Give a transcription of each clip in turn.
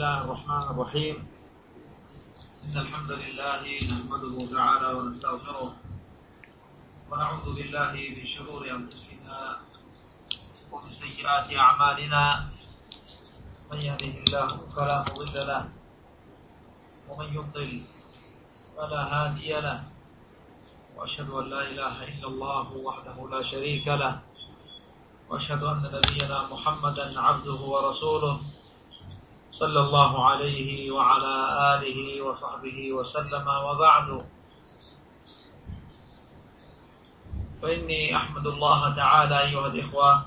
الله الرحمن الرحيم. إن الحمد لله نحمده تعالى ونستغفره ونعوذ بالله من شرور أنفسنا ومن سيئات أعمالنا. من يهده الله فلا مضل له ومن يضلل فلا هادي له. وأشهد أن لا إله إلا الله وحده لا شريك له. وأشهد أن نبينا محمدا عبده ورسوله. صلى الله عليه وعلى آله وصحبه وسلم وبعد. فإني أحمد الله تعالى أيها الإخوة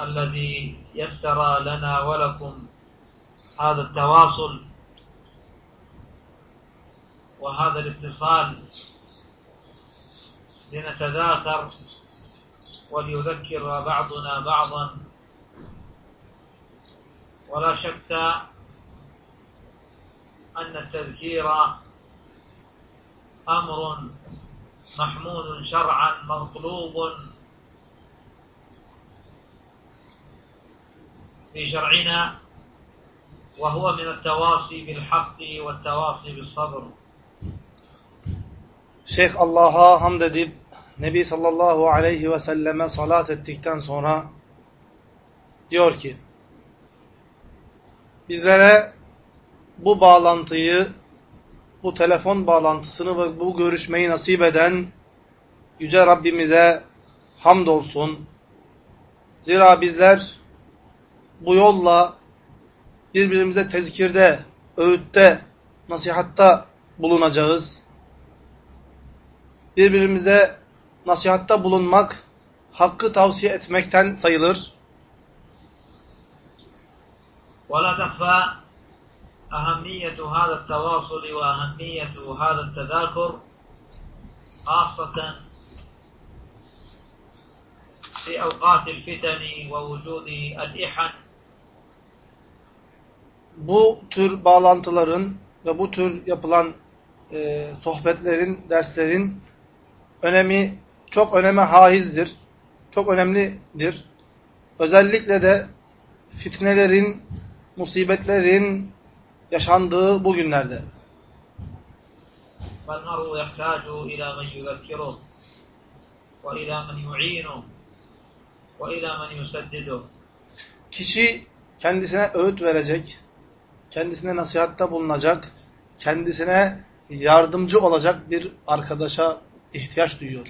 الذي يسر لنا ولكم هذا التواصل وهذا الاتصال لنتذاكر وليذكر بعضنا بعضا ولا شك أن التذكير أمر محمود شرعا مطلوب في شرعنا وهو من التواصي بالحق والتواصي بالصبر Şeyh Allah'a hamd edip Nebi sallallahu aleyhi ve selleme salat ettikten sonra diyor ki bizlere bu bağlantıyı, bu telefon bağlantısını ve bu görüşmeyi nasip eden Yüce Rabbimize hamdolsun. Zira bizler bu yolla birbirimize tezkirde, öğütte, nasihatta bulunacağız. Birbirimize nasihatta bulunmak, hakkı tavsiye etmekten sayılır. ولا تخفى أهمية هذا التواصل وأهمية هذا التذاكر خاصة في أوقات الفتن ووجود الإحن Bu tür bağlantıların ve bu tür yapılan e, sohbetlerin, derslerin önemi çok öneme haizdir. Çok önemlidir. Özellikle de fitnelerin, musibetlerin yaşandığı bu günlerde. فالمرء يحتاج إلى من يذكره وإلى من يعينه وإلى من يسدده Kişi kendisine öğüt verecek, kendisine nasihatta bulunacak, kendisine yardımcı olacak bir arkadaşa ihtiyaç duyuyor.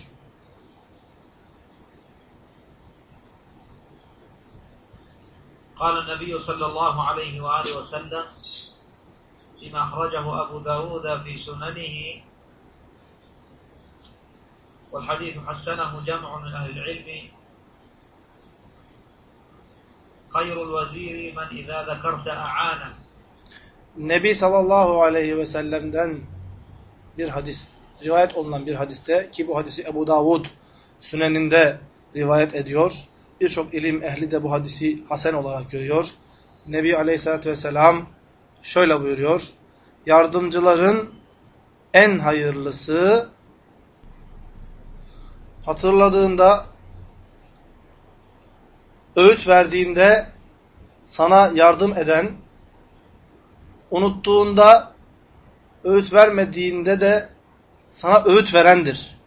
قال النبي صلى الله عليه وآله وسلم فيما أخرجه أبو داود في سننه والحديث حسنه جمع من أهل العلم خير الوزير من إذا ذكرت أعانه Nebi sallallahu aleyhi ve sellem'den bir hadis, rivayet olunan bir hadiste ki bu hadisi Ebu Davud süneninde rivayet ediyor. Birçok ilim ehli de bu hadisi hasen olarak görüyor. Nebi aleyhissalatü vesselam şöyle buyuruyor. Yardımcıların en hayırlısı hatırladığında öğüt verdiğinde sana yardım eden unuttuğunda öğüt vermediğinde de sana öğüt verendir.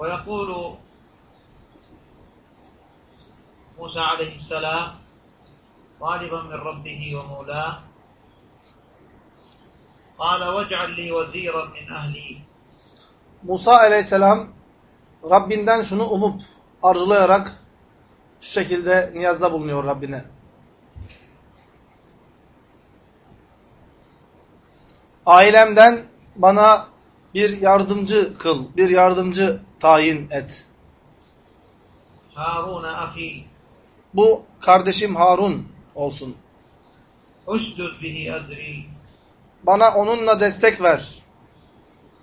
ويقول موسى عليه السلام طالبا من ربه ومولاه قال واجعل لي وزيرا من أهلي Musa aleyhisselam Rabbinden şunu umup arzulayarak şu şekilde niyazda bulunuyor Rabbine. Ailemden bana bir yardımcı kıl, bir yardımcı tayin et. Harun ahi. Bu kardeşim Harun olsun. Usdud bihi azri. Bana onunla destek ver.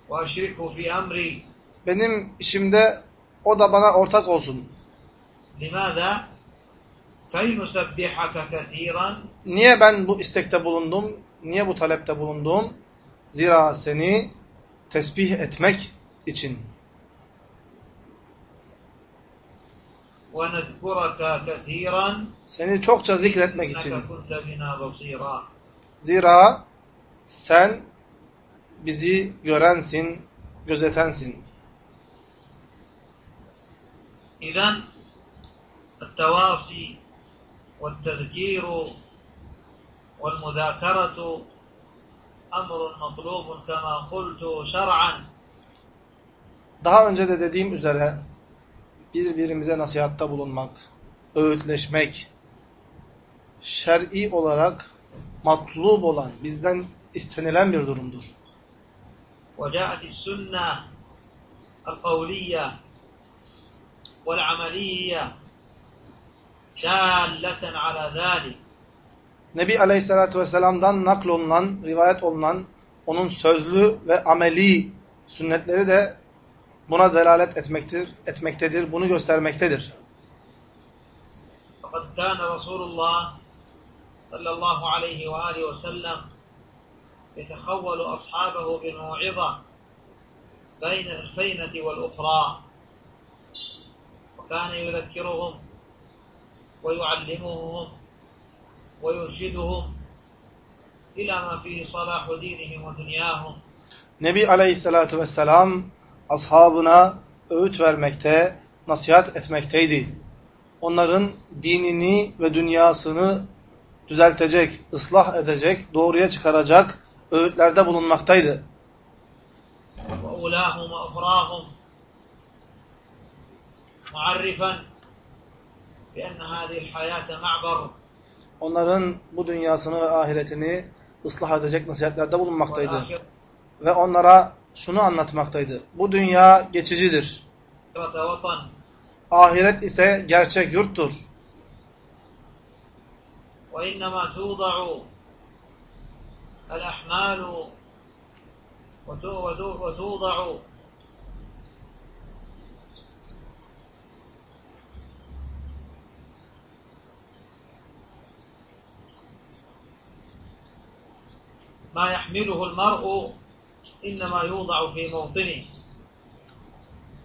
Vaşriku fi amri. Benim işimde o da bana ortak olsun. Limada? Niye ben bu istekte bulundum? Niye bu talepte bulundum? Zira seni tesbih etmek için. ونذكرك كثيرا Seni çokça zikretmek için. إنك كنت بنا بصيرا Zira sen bizi görensin, gözetensin. إذا التواصي والتذكير والمذاكرة أمر مطلوب كما قلت شرعا Daha önce de dediğim üzere birbirimize nasihatta bulunmak, öğütleşmek, şer'i olarak matlub olan, bizden istenilen bir durumdur. وجاءت السنة القولية والعملية دالة على ذلك Nebi Aleyhisselatü Vesselam'dan naklolunan, rivayet olunan onun sözlü ve ameli sünnetleri de buna delalet etmektir, etmektedir, bunu göstermektedir. فقد كان رسول الله صلى الله عليه وآله وسلم يتخول أصحابه بالموعظة بين الفينة والأخرى وكان يذكرهم ويعلمهم ويرشدهم إلى ما فيه صلاح دينهم ودنياهم Nebi Aleyhisselatü Vesselam ashabına öğüt vermekte, nasihat etmekteydi. Onların dinini ve dünyasını düzeltecek, ıslah edecek, doğruya çıkaracak öğütlerde bulunmaktaydı. وأولاهم وأخراهم معرفا بأن هذه الحياة معبر Onların bu dünyasını ve ahiretini ıslah edecek nasihatlerde bulunmaktaydı. والآخرة Ve onlara şunu anlatmaktaydı. Bu dünya geçicidir. وطن Ahiret ise gerçek yurttur. وإنما توضع الأحمال وتو- وتو- وتوضع ما يحمله المرء إنما يوضع في موطنه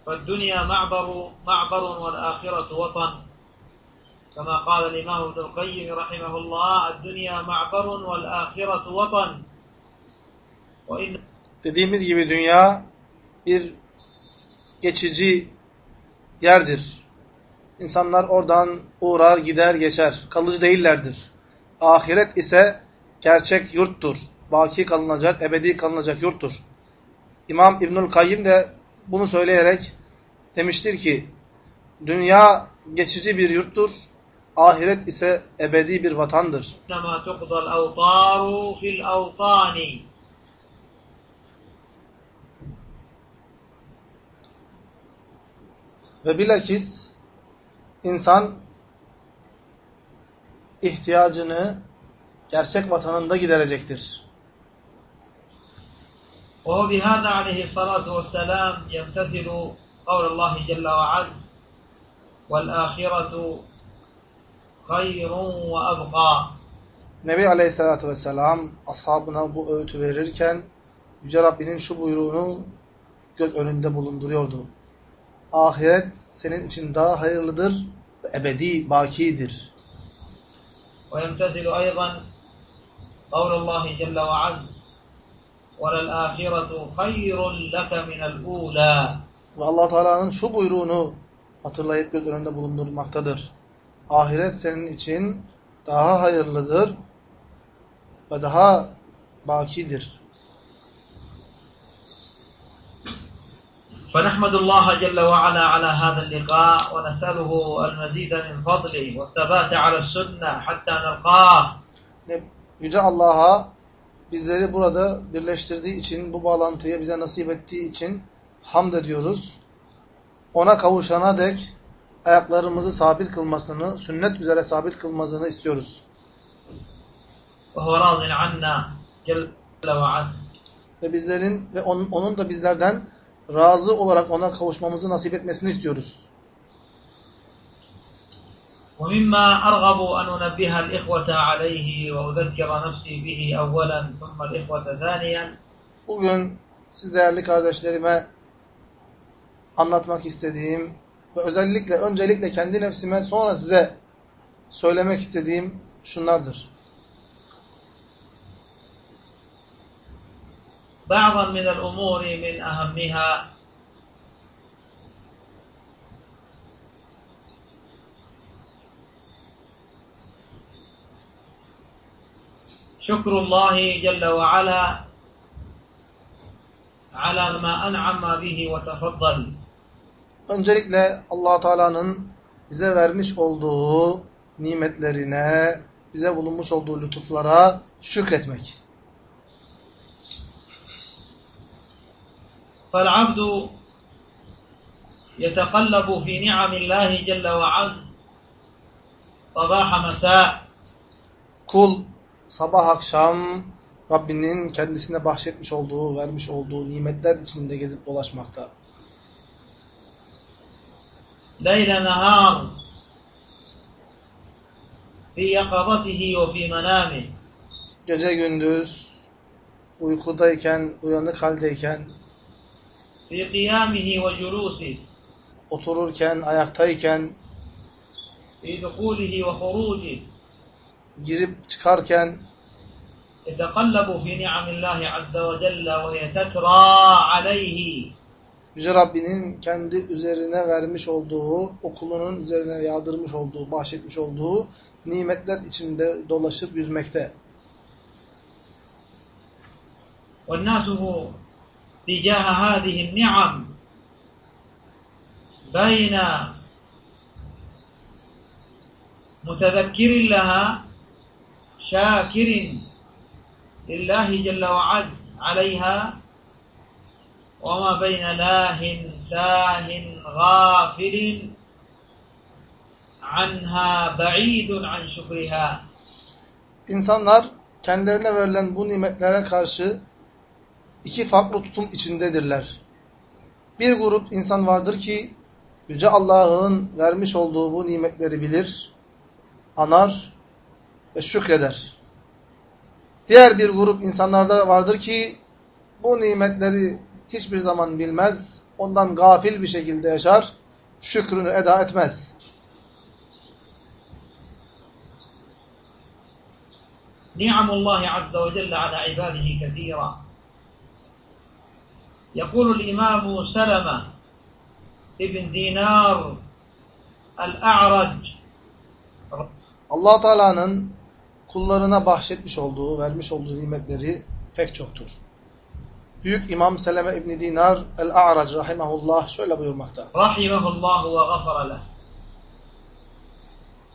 فالدنيا معبر معبر والآخرة وطن كما قال الإمام ابن القيم رحمه الله الدنيا معبر والآخرة وطن وإن Dediğimiz gibi dünya bir geçici yerdir. İnsanlar oradan uğrar, gider, geçer. Kalıcı değillerdir. Ahiret ise gerçek yurttur. baki kalınacak, ebedi kalınacak yurttur. İmam İbnül Kayyim de bunu söyleyerek demiştir ki, dünya geçici bir yurttur, ahiret ise ebedi bir vatandır. Ve bilakis insan ihtiyacını gerçek vatanında giderecektir. وهو بهذا عليه الصلاة والسلام يمتثل قول الله جل وعز والآخرة خير وأبقى Nebi Aleyhisselatü Vesselam ashabına bu öğütü verirken Yüce Rabbinin şu buyruğunu göz önünde bulunduruyordu. Ahiret senin için daha hayırlıdır ve ebedi, bakidir. ويمتثل أيضا قول الله جل وعز وللآخرة خير لك من الأولى Ve allah Teala'nın şu buyruğunu hatırlayıp göz önünde bulundurmaktadır. Ahiret senin için daha hayırlıdır ve daha bakidir. فنحمد الله جل وعلا على هذا اللقاء ونسأله المزيد من فضله والثبات على السنة حتى نلقاه Yüce Allah'a bizleri burada birleştirdiği için, bu bağlantıyı bize nasip ettiği için hamd ediyoruz. Ona kavuşana dek ayaklarımızı sabit kılmasını, sünnet üzere sabit kılmasını istiyoruz. Ve bizlerin ve onun, onun da bizlerden razı olarak ona kavuşmamızı nasip etmesini istiyoruz. ومما أرغب أن أنبه الإخوة عليه وأذكر نفسي به أولا ثم الإخوة ثانيا Bugün siz değerli kardeşlerime anlatmak istediğim ve özellikle öncelikle kendi nefsime sonra size söylemek istediğim şunlardır. بعضا من الأمور من أهمها شكر الله جل وعلا على ما أنعم به وتفضل Öncelikle allah Teala'nın bize vermiş olduğu nimetlerine, bize bulunmuş olduğu lütuflara şükretmek. فالعبد يتقلب في نعم الله جل وعز صباح مساء Kul sabah akşam Rabbinin kendisine bahşetmiş olduğu, vermiş olduğu nimetler içinde gezip dolaşmakta. Leyle nehar fi yakabatihi ve fi menami Gece gündüz uykudayken, uyanık haldeyken fi kıyamihi ve culusi otururken, ayaktayken fi dukulihi ve hurucihi girip çıkarken يتقلب في نعم الله عز وجل وهي تترى عليه Yüce Rabbinin kendi üzerine vermiş olduğu, okulunun üzerine yağdırmış olduğu, bahşetmiş olduğu nimetler içinde dolaşıp yüzmekte. والناس تجاه هذه النعم بين متذكر لها شاكر لله جل وعز عليها وما بين لاه ساه غافل عنها بعيد عن شكرها İnsanlar kendilerine verilen bu nimetlere karşı iki farklı tutum içindedirler. Bir grup insan vardır ki Yüce Allah'ın vermiş olduğu bu nimetleri bilir, anar ve şükreder. Diğer bir grup insanlarda vardır ki bu nimetleri hiçbir zaman bilmez, ondan gafil bir şekilde yaşar, şükrünü eda etmez. نعم الله عز وجل على عباده كثيرة يقول الإمام سلمة ابن دينار الأعرج allah Teala'nın kullarına bahşetmiş olduğu, vermiş olduğu nimetleri pek çoktur. Büyük İmam Seleme İbni Dinar El-A'rac Rahimahullah şöyle buyurmakta. Rahimahullah ve gafara leh.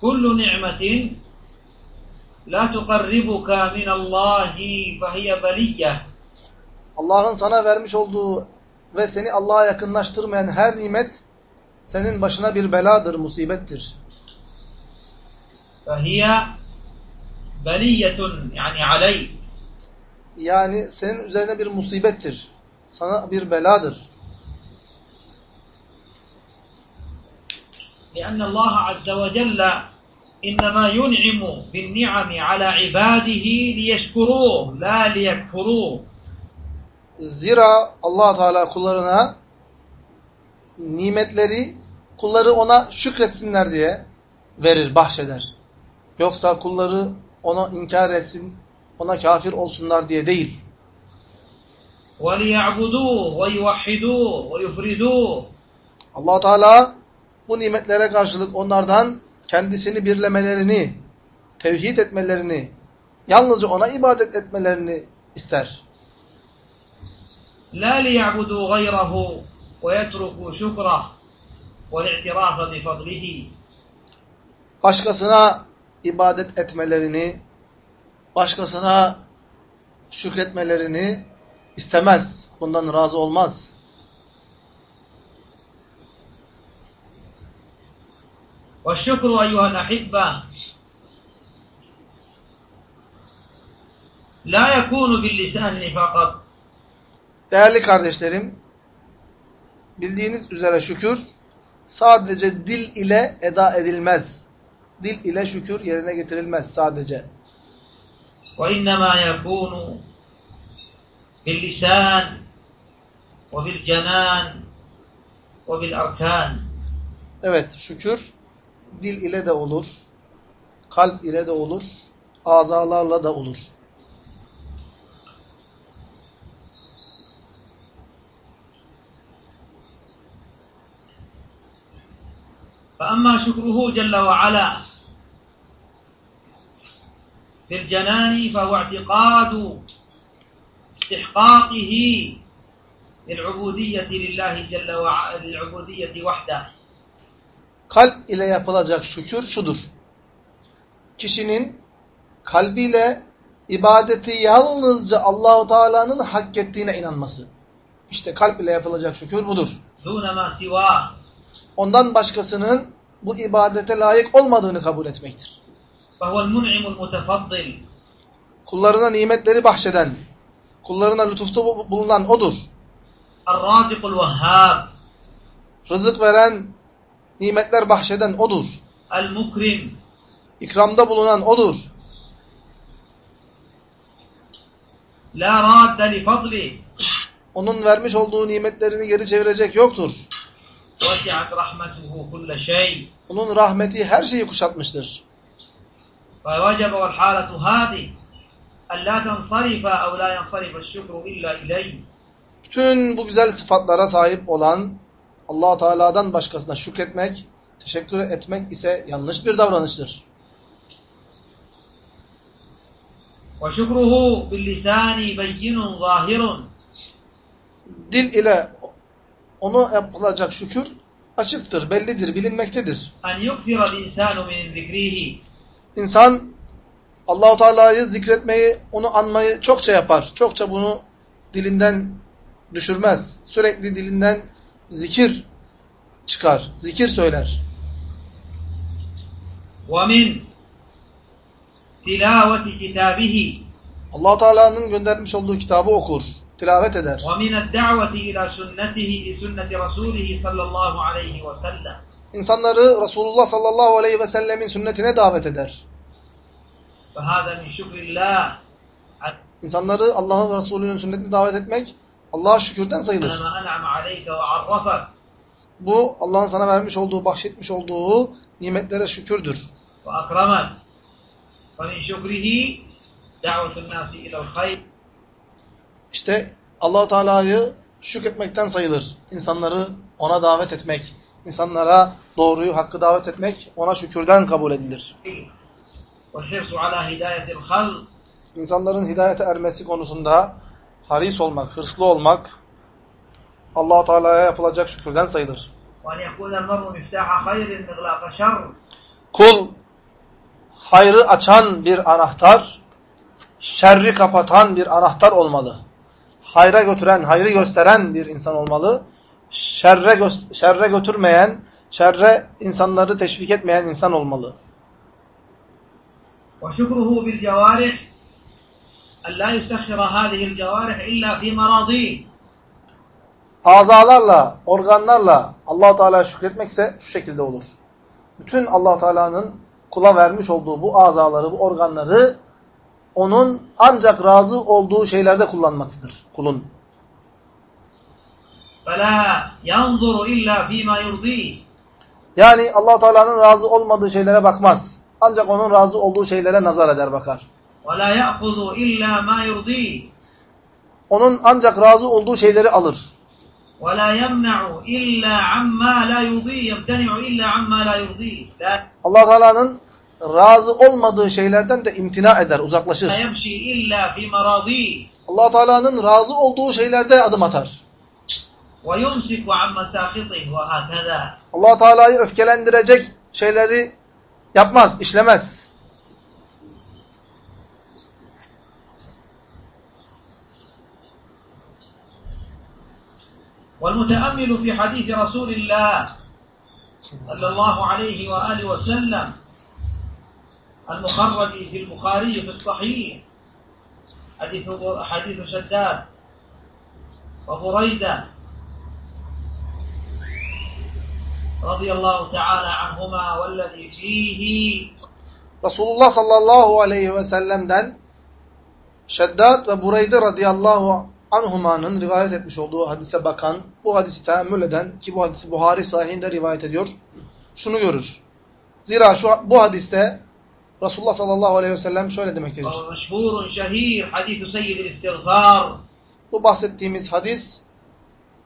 Kullu ni'metin la tukarribuka minallahi fehiyye beliyyeh. Allah'ın sana vermiş olduğu ve seni Allah'a yakınlaştırmayan her nimet senin başına bir beladır, musibettir. Fehiyye بلية يعني عليك Yani senin üzerine bir musibettir. Sana bir beladır. لأن الله عز وجل إنما ينعم بالنعم على عباده ليشكروه لا ليكفروه Zira allah Teala kullarına nimetleri kulları ona şükretsinler diye verir, bahşeder. Yoksa kulları ona inkar etsin, ona kafir olsunlar diye değil. وليعبدوه ويوحدوه ويفردوه allah Teala bu nimetlere karşılık onlardan kendisini birlemelerini, tevhid etmelerini, yalnızca ona ibadet etmelerini ister. لا ليعبدوا غيره ويتركوا شكره والاعتراف بفضله Başkasına ibadet etmelerini, başkasına şükretmelerini istemez. Bundan razı olmaz. والشكر أيها الأحبة لا يكون باللسان فقط Değerli kardeşlerim, bildiğiniz üzere şükür sadece dil ile eda edilmez. Dil ile şükür yerine getirilmez sadece. وإنما يكون باللسان وبالجنان وبالأركان Evet şükür dil ile de olur, kalp ile de olur, azalarla da olur. فأما شكره جل وعلا بالجنان فهو اعتقاد استحقاقه للعبودية لله جل وعلا للعبودية وحده Kalp ile yapılacak şükür şudur. Kişinin kalbiyle ibadeti yalnızca Allahu Teala'nın hak ettiğine inanması. İşte kalp ile yapılacak şükür budur. دون ما سواه Ondan başkasının bu ibadete layık olmadığını kabul etmektir. فهو المنعم المتفضل Kullarına nimetleri bahşeden, kullarına lütufta bu- bulunan O'dur. الرازق الوهاب Rızık veren, nimetler bahşeden O'dur. المكرم İkramda bulunan O'dur. لا راد لفضله Onun vermiş olduğu nimetlerini geri çevirecek yoktur. وسعت رحمته كل شيء Onun rahmeti her şeyi kuşatmıştır. فوجب والحالة هذه أن لا تنصرف أو لا ينصرف الشكر إلا إليه Bütün bu güzel sıfatlara sahip olan allah Teala'dan başkasına şükretmek, teşekkür etmek ise yanlış bir davranıştır. وشكره باللسان بين ظاهر Dil ile onu yapılacak şükür açıktır, bellidir, bilinmektedir. أن يكثر الإنسان من ذكره İnsan Allahu Teala'yı zikretmeyi, onu anmayı çokça yapar. Çokça bunu dilinden düşürmez. Sürekli dilinden zikir çıkar, zikir söyler. ومن تلاوة كتابه Allah Teala'nın göndermiş olduğu kitabı okur, tilavet eder. ومن الدعوة إلى سنته لسنة رسوله صلى الله عليه وسلم insanları Resulullah sallallahu aleyhi ve sellemin sünnetine davet eder. İnsanları Allah'ın Resulü'nün sünnetine davet etmek Allah'a şükürden sayılır. Bu Allah'ın sana vermiş olduğu, bahşetmiş olduğu nimetlere şükürdür. İşte Allah Teala'yı şükretmekten sayılır. İnsanları ona davet etmek insanlara doğruyu, hakkı davet etmek ona şükürden kabul edilir. İnsanların hidayete ermesi konusunda haris olmak, hırslı olmak Allah Teala'ya yapılacak şükürden sayılır. Kul hayrı açan bir anahtar, şerri kapatan bir anahtar olmalı. Hayra götüren, hayrı gösteren bir insan olmalı Şerre, gö- şerre götürmeyen, şerre insanları teşvik etmeyen insan olmalı. وشكره بالجوارح أن لا يسخر هذه الجوارح إلا في مراضيه Azalarla, organlarla allah Teala'ya şükretmekse şu şekilde olur. Bütün allah Teala'nın kula vermiş olduğu bu azaları, bu organları onun ancak razı olduğu şeylerde kullanmasıdır kulun. فلا ينظر إلا فيما يرضيه Yani allah Teala'nın razı olmadığı şeylere bakmaz. Ancak onun razı olduğu şeylere nazar eder bakar. ولا يأخذ إلا ما يرضيه Onun ancak razı olduğu şeyleri alır. ولا يمنع إلا عما لا يرضيه يمتنع إلا عما لا يرضيه لا allah Teala'nın razı olmadığı şeylerden de imtina eder, uzaklaşır. يمشي إلا في مراضيه allah Teala'nın razı olduğu şeylerde adım atar. Allah Teala'yı öfkelendirecek şeyleri yapmaz, işlemez. والمتأمل في حديث رسول الله صلى الله عليه وآله وسلم المخرج في البخاري في الصحيح حديث حديث شداد وبريدة رضي الله تعالى عنهما والذي فيه Resulullah sallallahu aleyhi ve sellem'den Şeddat ve Bureyde radıyallahu anhumanın rivayet etmiş olduğu hadise bakan, bu hadisi teemmül eden ki bu hadisi Buhari sahihinde rivayet ediyor, şunu görür. Zira şu, bu hadiste Resulullah sallallahu aleyhi ve sellem şöyle demektedir. وهو مشهور شهير حديث سيد الاستغفار Bu bahsettiğimiz hadis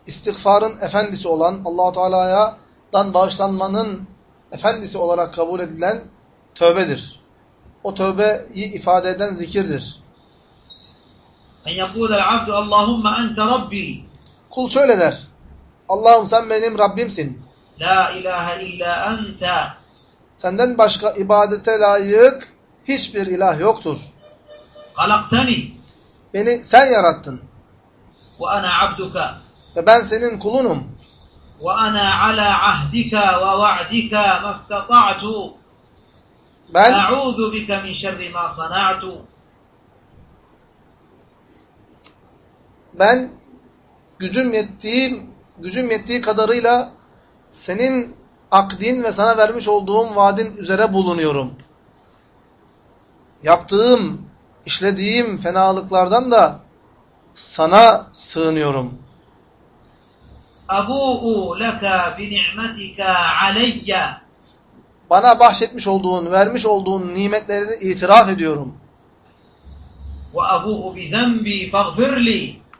istiğfarın efendisi olan Allah günahtan bağışlanmanın efendisi olarak kabul edilen tövbedir. O tövbeyi ifade eden zikirdir. Kul şöyle der. Allah'ım sen benim Rabbimsin. La ilahe illa ente. Senden başka ibadete layık hiçbir ilah yoktur. Halaktani. Beni sen yarattın. Ve ana abduka. Ve ben senin kulunum. وأنا على عهدك ووعدك ما استطعت Ben أعوذ بك من شر ما صنعت ben gücüm yettiği gücüm yettiği kadarıyla senin akdin ve sana vermiş olduğum vaadin üzere bulunuyorum. Yaptığım, işlediğim fenalıklardan da sana sığınıyorum. Abu'u leka bi ni'metika aleyye. Bana bahşetmiş olduğun, vermiş olduğun nimetlerini itiraf ediyorum.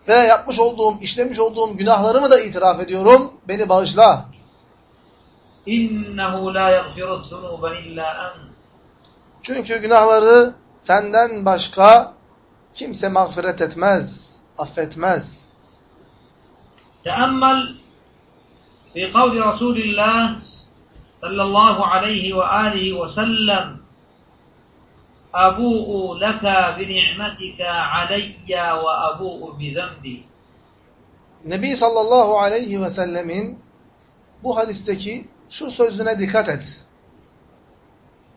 Ve yapmış olduğum, işlemiş olduğum günahlarımı da itiraf ediyorum. Beni bağışla. Çünkü günahları senden başka kimse mağfiret etmez, affetmez. Teammel في قول رسول الله صلى الله عليه وآله وسلم أبوء لك بنعمتك علي وأبوء بذنبي Nebi sallallahu aleyhi ve sellemin bu hadisteki şu sözüne dikkat et.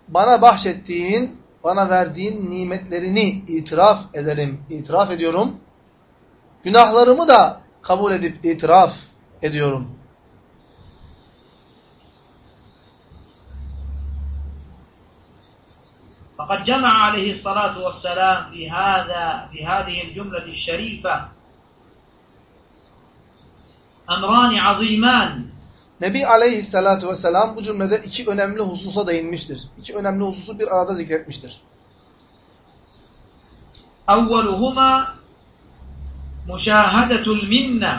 Bana bahşettiğin, bana verdiğin nimetlerini itiraf ederim, itiraf ediyorum. Günahlarımı da kabul edip itiraf ediyorum. فقد جمع عليه الصلاة والسلام في هذا في هذه الجملة الشريفة أمران عظيمان Nebi aleyhissalatu vesselam bu cümlede iki önemli hususa değinmiştir. İki önemli hususu bir arada zikretmiştir. أولهما مشاهدة المنة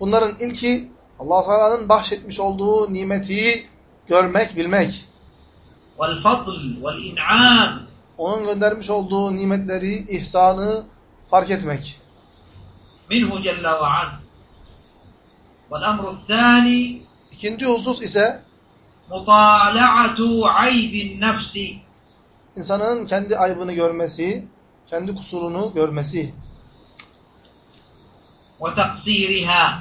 Bunların ilki allah Teala'nın bahşetmiş olduğu nimeti görmek, bilmek. والفضل والإنعام Onun göndermiş olduğu nimetleri, ihsanı fark etmek. منه جل وعلا والأمر الثاني İkinci husus ise مطالعة عيب النفس insanın kendi aybını görmesi, kendi kusurunu görmesi. وتقصيرها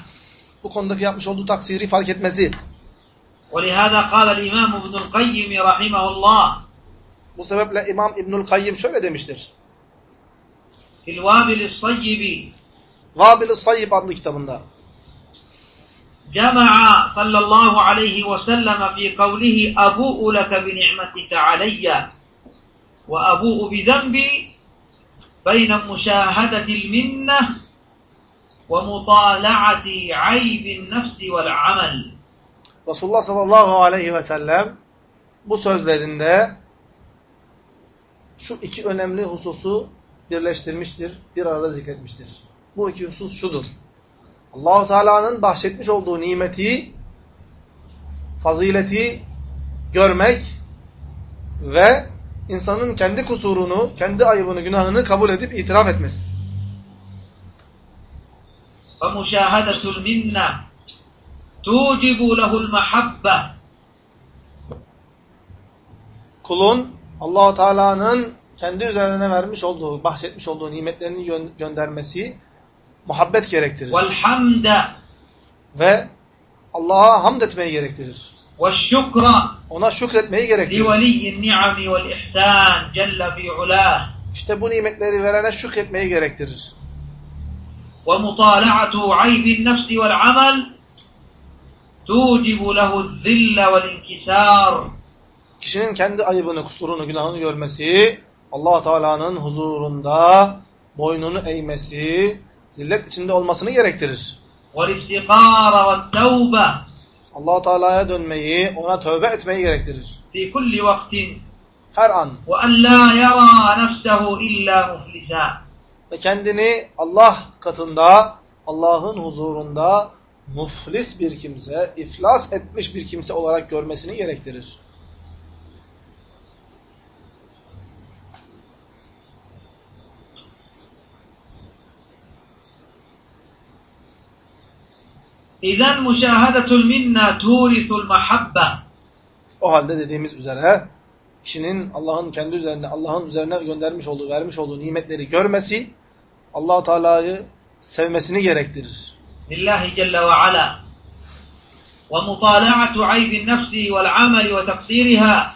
Bu konudaki yapmış olduğu taksiri fark etmesi. ولهذا قال الإمام ابن القيم رحمه الله Bu sebeple İmam İbnül Kayyim şöyle demiştir. Fil Vabil-i Sayyibi Vabil-i Sayyib adlı kitabında Cema'a sallallahu aleyhi ve sellem fi kavlihi abu'u leke bi ni'metike aleyye ve abu'u bi zembi beyne müşahedetil minneh ve mutala'ati aybin nefsi vel amel Resulullah sallallahu aleyhi ve sellem bu sözlerinde şu iki önemli hususu birleştirmiştir, bir arada zikretmiştir. Bu iki husus şudur. Allahu Teala'nın bahşetmiş olduğu nimeti, fazileti görmek ve insanın kendi kusurunu, kendi ayıbını, günahını kabul edip itiraf etmesi. فمشاهدة المنة tucibu lehul mahabbe kulun allah Teala'nın kendi üzerine vermiş olduğu, bahsetmiş olduğu nimetlerini gö göndermesi muhabbet gerektirir. Velhamde ve Allah'a hamd etmeyi gerektirir. Veşşükra ona şükretmeyi gerektirir. Liveliyyin vel ihsan celle fi'ulah işte bu nimetleri verene şükretmeyi gerektirir. Ve mutala'atu aybin nefsi vel amel والعمل توجب له الذل والانكسار Kişinin kendi ayıbını, kusurunu, günahını görmesi, allah Teala'nın huzurunda boynunu eğmesi zillet içinde olmasını gerektirir. والافتقار والتوبة allah Teala'ya dönmeyi, ona tövbe etmeyi gerektirir. في كل وقت Her an. وأن لا يرى نفسه إلا مفلسا Ve kendini Allah katında, Allah'ın huzurunda muflis bir kimse, iflas etmiş bir kimse olarak görmesini gerektirir. İzen müşahedetul minna turisul mahabba. O halde dediğimiz üzere kişinin Allah'ın kendi üzerine, Allah'ın üzerine göndermiş olduğu, vermiş olduğu nimetleri görmesi Allah-u Teala'yı sevmesini gerektirir. لله جل وعلا ومطالعة عيب النفس والعمل وتقصيرها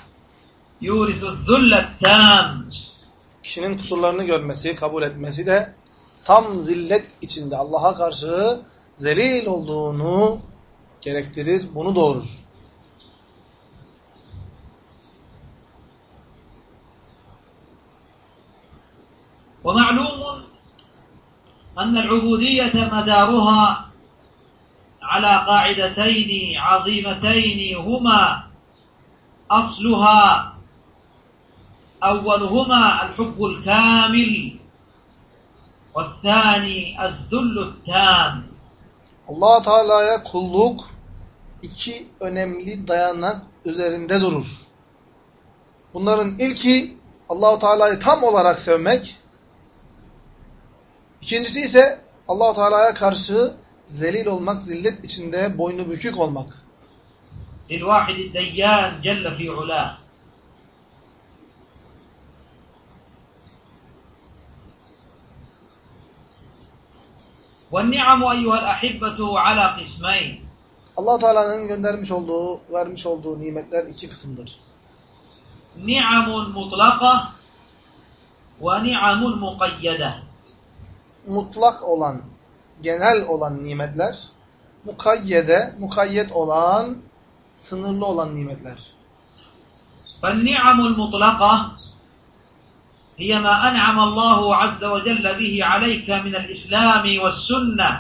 يورث الذل التام Kişinin kusurlarını görmesi, kabul etmesi de tam zillet içinde Allah'a karşı zelil olduğunu gerektirir, bunu doğurur. ومعلوم أن العبودية مدارها على قاعدتين عظيمتين هما أصلها أولهما الحب الكامل والثاني الذل التام allah Teala'ya kulluk iki önemli dayanak üzerinde durur. Bunların ilki allah Teala'yı tam olarak sevmek. İkincisi ise allah Teala'ya karşı zelil olmak, zillet içinde boynu bükük olmak. للواحد الديان جل في علاه والنعم أيها الأحبة على قسمين allah Teala'nın göndermiş olduğu, vermiş olduğu nimetler iki kısımdır. نعم مطلقة ونعم مقيدة Mutlak olan, genel olan nimetler, mukayyede, mukayyet olan, sınırlı olan nimetler. فالنعم المطلقة هي ما أنعم الله عز وجل به عليك من الإسلام والسنة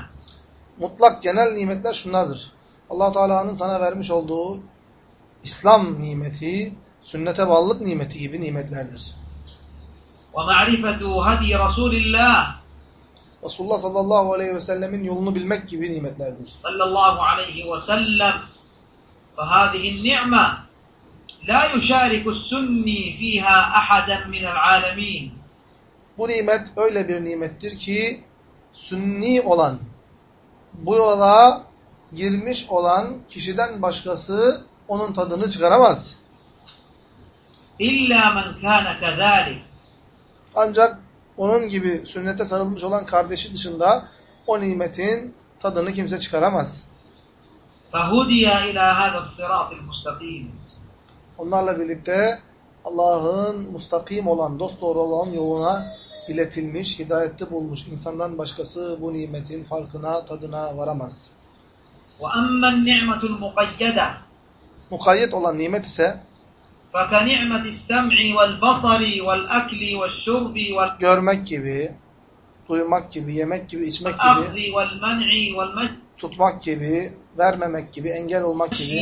Mutlak genel nimetler şunlardır. allah Teala'nın sana vermiş olduğu İslam nimeti, sünnete bağlılık nimeti gibi nimetlerdir. ومعرفة هدي رسول الله Resulullah sallallahu aleyhi ve sellemin yolunu bilmek gibi nimetlerdir. Sallallahu aleyhi ve sellem ve hâzihin ni'me la yuşâriku sünni fîhâ ahaden minel âlemîn. Bu nimet öyle bir nimettir ki sünni olan, bu yola girmiş olan kişiden başkası onun tadını çıkaramaz. İlla men kâne kezâlik. Ancak onun gibi sünnete sarılmış olan kardeşi dışında o nimetin tadını kimse çıkaramaz. فهدي إلى هذا الصراط المستقيم Onlarla birlikte Allah'ın mustakim olan, dosdoğru olan yoluna iletilmiş, hidayette bulmuş insandan başkası bu nimetin farkına, tadına varamaz. وأما النعمة المقيدة Mukayyet olan nimet ise فكنعمة السمع والبصر والأكل والشرب görmek gibi, duymak gibi, yemek gibi, içmek والأخذ gibi, والمنع والمشي tutmak gibi, vermemek gibi, engel olmak gibi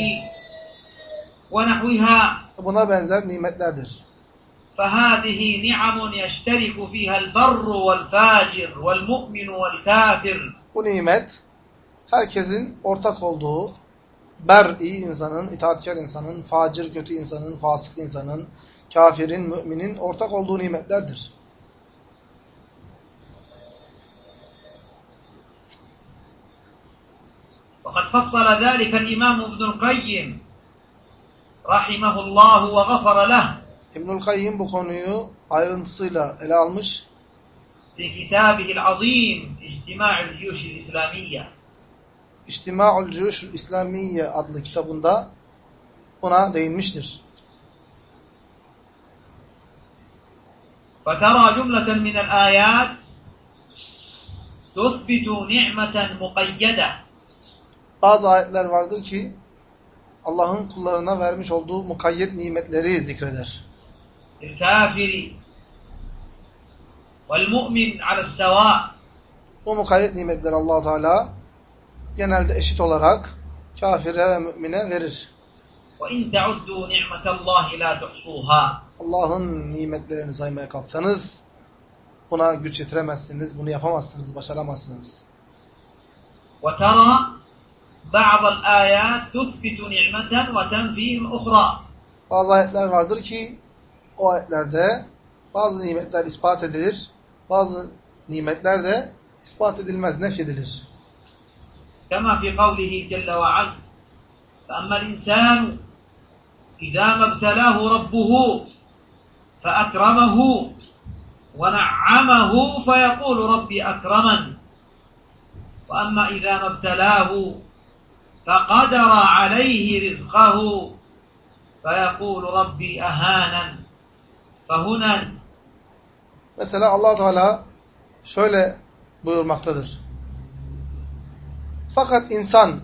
ونحوها buna benzer nimetlerdir. فهذه نعم يشترك فيها البر والفاجر والمؤمن والكافر Bu nimet herkesin ortak olduğu ber iyi insanın, itaatkar insanın, facir kötü insanın, fasık insanın, kafirin, müminin ortak olduğu nimetlerdir. وقد فصل ذلك الإمام ابن القيم رحمه الله وغفر له İbnül Kayyim bu konuyu ayrıntısıyla ele almış. في كتابه العظيم اجتماع الجيوش الإسلامية İçtima'ul Cuyuş İslamiye adlı kitabında buna değinmiştir. فترى جملة من الآيات تثبت نعمة مقيدة Bazı ayetler vardır ki Allah'ın kullarına vermiş olduğu mukayyet nimetleri zikreder. الكافر والمؤمن على السواء Bu mukayyet nimetleri allah Teala genelde eşit olarak kafire ve mümine verir. وَاِنْ تَعُدُّوا نِعْمَةَ اللّٰهِ لَا تُحْصُوهَا Allah'ın nimetlerini saymaya kalksanız buna güç yetiremezsiniz, bunu yapamazsınız, başaramazsınız. وترى بعض الآيات تثبت نعمة وتنفي أخرى Bazı ayetler vardır ki o ayetlerde bazı nimetler ispat edilir, bazı nimetler de ispat edilmez, nefyedilir. كما في قوله جل وعلا فأما الإنسان إذا ما ابتلاه ربه فأكرمه ونعمه فيقول ربي أكرمن وأما إذا ما ابتلاه فقدر عليه رزقه فيقول ربي أهانن فهنا Mesela allah Teala şöyle buyurmaktadır. Fakat insan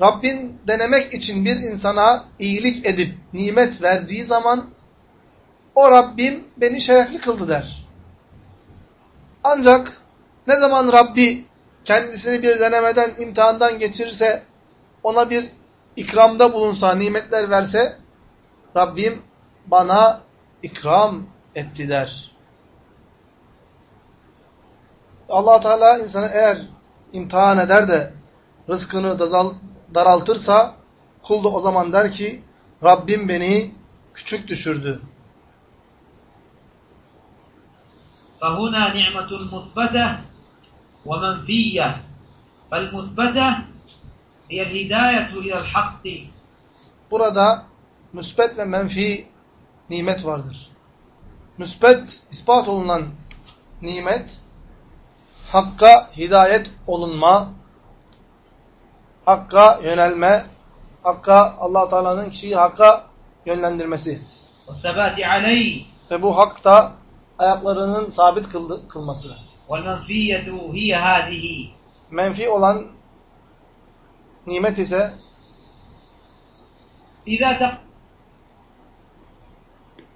Rabbin denemek için bir insana iyilik edip nimet verdiği zaman o Rabbim beni şerefli kıldı der. Ancak ne zaman Rabbi kendisini bir denemeden, imtihandan geçirirse, ona bir ikramda bulunsa, nimetler verse, Rabbim bana ikram etti der allah Teala insanı eğer imtihan eder de rızkını daraltırsa kul da o zaman der ki Rabbim beni küçük düşürdü. فهنا نعمة مثبتة ومنفية فالمثبتة هي الهداية إلى الحق Burada müsbet ve menfi nimet vardır. Müsbet, ispat olunan nimet, hakka hidayet olunma, hakka yönelme, hakka allah Teala'nın kişiyi hakka yönlendirmesi. والثبات عليه Ve bu hakta ayaklarının sabit kıldı, kılması. والمنفية هي هذه Menfi olan nimet ise إذا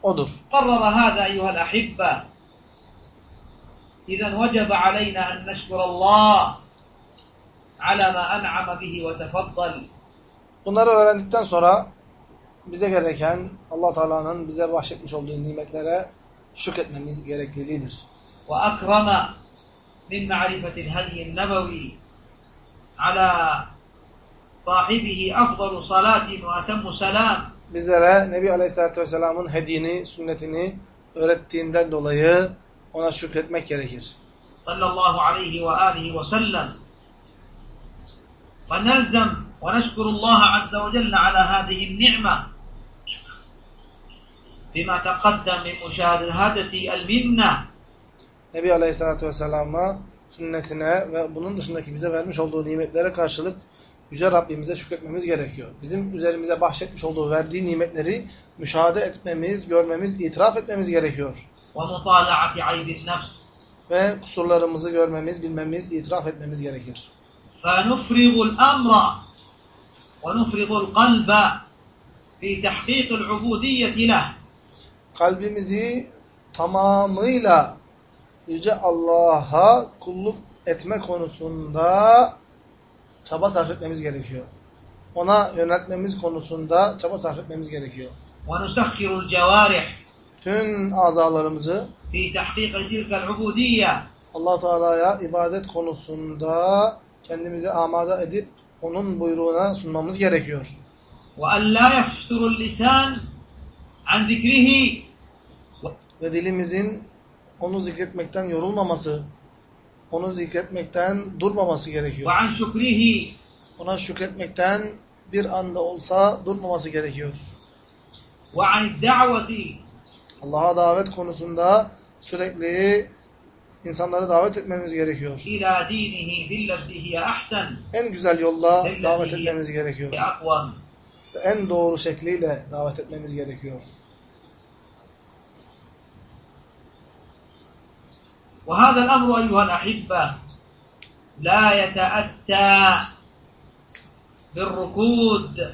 odur. تقرر هذا أيها الأحبة إذا وجب علينا أن نشكر الله على ما أنعم به وتفضل Bunları öğrendikten sonra bize gereken Allah Teala'nın bize bahşetmiş olduğu nimetlere şükretmemiz gerekliliğidir. وأكرم من معرفة الهدي النبوي على صاحبه أفضل صلاة وأتم سلام Bizlere Nebi Aleyhisselatü Vesselam'ın hediyini, sünnetini öğrettiğinden dolayı ona şükretmek gerekir. Sallallahu aleyhi ve aleyhi ve sellem ve nelzem ve neşkurullaha azze ve celle ala hâzihin ni'me bima tekaddem min müşahadeti el minne Nebi Aleyhisselatü Vesselam'a sünnetine ve bunun dışındaki bize vermiş olduğu nimetlere karşılık Yüce Rabbimize şükretmemiz gerekiyor. Bizim üzerimize bahşetmiş olduğu verdiği nimetleri müşahede etmemiz, görmemiz, itiraf etmemiz gerekiyor. ومطالعة عيب النفس Ve kusurlarımızı görmemiz, bilmemiz, itiraf etmemiz gerekir. فنفرغ الأمر ونفرغ القلب في تحقيق العبودية له Kalbimizi tamamıyla Yüce Allah'a kulluk etme konusunda çaba sarf etmemiz gerekiyor. Ona yöneltmemiz konusunda çaba sarf etmemiz gerekiyor. ونسخر الجوارح Tüm azalarımızı في تحقيق تلك العبودية allah Teala'ya ibadet konusunda kendimizi amada edip onun buyruğuna sunmamız gerekiyor. وأن لا يفتر اللسان عن ذكره Ve dilimizin onu zikretmekten yorulmaması, onu zikretmekten durmaması gerekiyor. وعن شكره Ona şükretmekten bir anda olsa durmaması gerekiyor. وعن الدعوة Allah'a davet konusunda sürekli insanları davet etmemiz gerekiyor. إلى دينه بالتي هي أحسن En güzel yolla davet etmemiz gerekiyor. بأقوم En doğru şekliyle davet etmemiz gerekiyor. وهذا الأمر أيها الأحبة لا يتأتى بالركود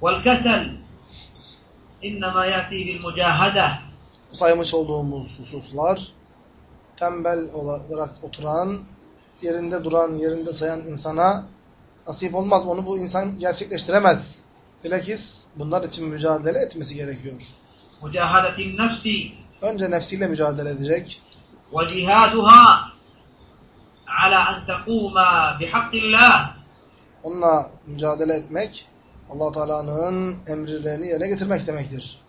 والكسل إنما يأتي بالمجاهدة saymış olduğumuz hususlar tembel olarak oturan, yerinde duran, yerinde sayan insana nasip olmaz. Onu bu insan gerçekleştiremez. Bilakis bunlar için mücadele etmesi gerekiyor. مجاهدة النفس Önce nefsiyle mücadele edecek. وجهادها على أن تقوم بحق الله Onunla mücadele etmek Allah Teala'nın emirlerini yerine getirmek demektir.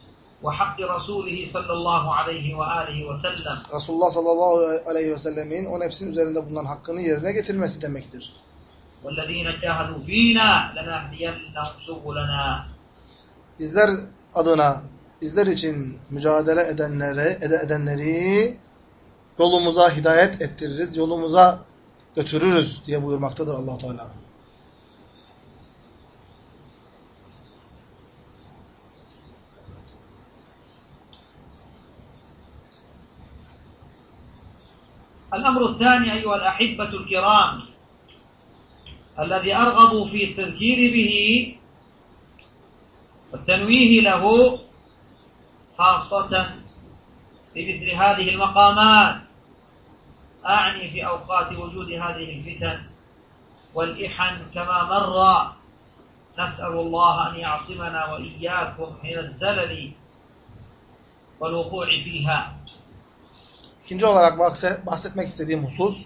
وحق رسوله صلى الله عليه وآله وسلم Resulullah sallallahu aleyhi ve sellemin o nefsin üzerinde bulunan hakkını yerine getirmesi demektir. والذين جاهدوا فينا لنهدينهم سبلنا Bizler adına, bizler için mücadele edenleri, ede- edenleri yolumuza hidayet ettiririz, yolumuza götürürüz diye buyurmaktadır allah Teala. الأمر الثاني أيها الأحبة الكرام الذي أرغب في التذكير به والتنويه له خاصة في مثل هذه المقامات أعني في أوقات وجود هذه الفتن والإحن كما مر نسأل الله أن يعصمنا وإياكم من الزلل والوقوع فيها İkinci olarak bahse- bahsetmek istediğim husus,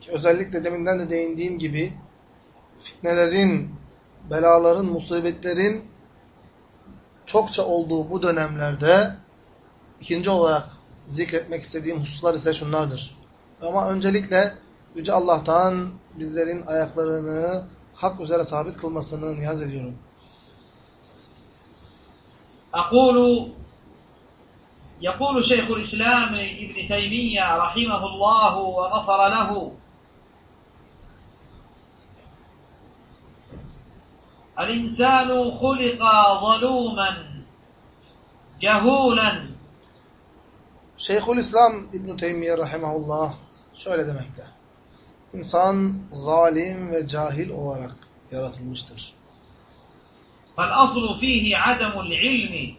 ki özellikle deminden de değindiğim gibi, fitnelerin, belaların, musibetlerin çokça olduğu bu dönemlerde, ikinci olarak zikretmek istediğim hususlar ise şunlardır. Ama öncelikle Yüce Allah'tan bizlerin ayaklarını hak üzere sabit kılmasını niyaz ediyorum. أقول يقول شيخ الإسلام ابن تيمية رحمه الله وغفر له. الإنسان خلق ظلوما جهولا. شيخ الإسلام ابن تيمية رحمه الله şöyle demekte İnsan zalim ve cahil olarak yaratılmıştır. فَالْأَصْلُ فِيهِ عَدَمُ الْعِلْمِ.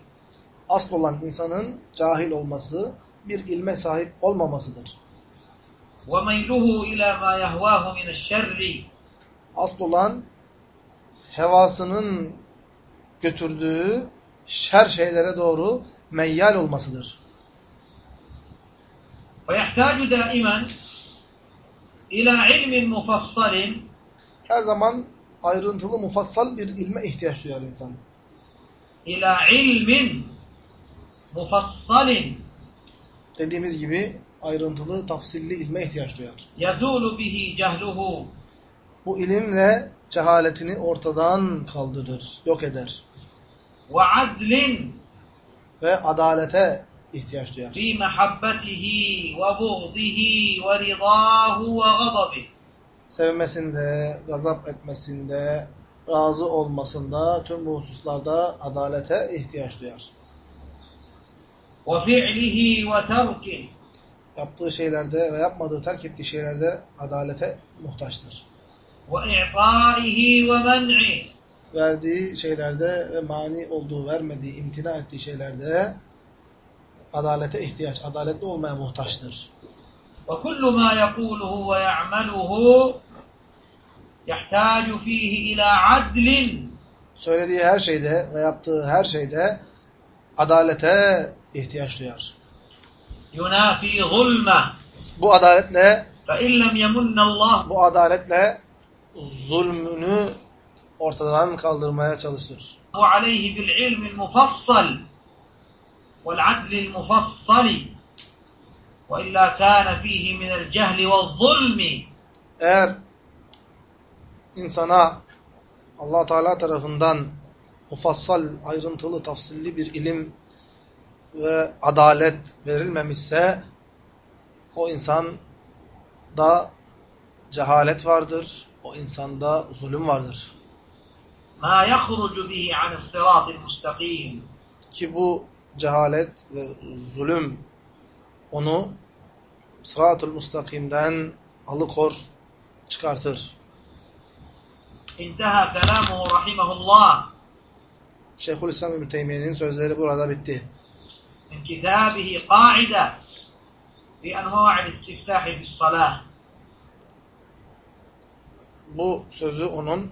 Asıl olan insanın cahil olması, bir ilme sahip olmamasıdır. وميله إلى ما يهواه من الشر Asıl olan hevasının götürdüğü şer şeylere doğru meyyal olmasıdır. ويحتاج دائما إلى علم مفصل Her zaman ayrıntılı, mufassal bir ilme ihtiyaç duyar insan. إلى علم mufassalin dediğimiz gibi ayrıntılı, tafsilli ilme ihtiyaç duyar. Yazulu bihi cehluhu bu ilimle cehaletini ortadan kaldırır, yok eder. Ve azlin ve adalete ihtiyaç duyar. Fi mehabbetihi ve buğdihi ve ridahu ve gadabihi sevmesinde, gazap etmesinde, razı olmasında tüm bu hususlarda adalete ihtiyaç duyar. وفعله وتركه Yaptığı şeylerde ve yapmadığı, terk ettiği şeylerde adalete muhtaçtır. وإعطائه ومنعه Verdiği şeylerde ve mani olduğu, vermediği, imtina ettiği şeylerde adalete ihtiyaç, adaletli olmaya muhtaçtır. وكل ما يقوله ويعمله يحتاج فيه إلى عدل Söylediği her şeyde ve yaptığı her şeyde adalete ihtiyaç duyar. Yunafi zulme. Bu adaletle bu adaletle zulmünü ortadan kaldırmaya çalışır. Bu aleyhi bil ilmil mufassal vel adlil mufassali ve illa kâne fihi minel cehli ve zulmi eğer insana Allah Teala tarafından mufassal, ayrıntılı, tafsilli bir ilim ve adalet verilmemişse o insan da cehalet vardır. O insanda zulüm vardır. Ma yahrucu bihi anis sıratil mustakim. Ki bu cehalet ve zulüm onu sıratul mustakimden alıkor çıkartır. İnteha kelamuhu rahimahullah. Şeyhülislam İbn Teymiye'nin sözleri burada bitti. من كتابه قاعدة في أنواع الاستفتاح في الصلاة Bu sözü onun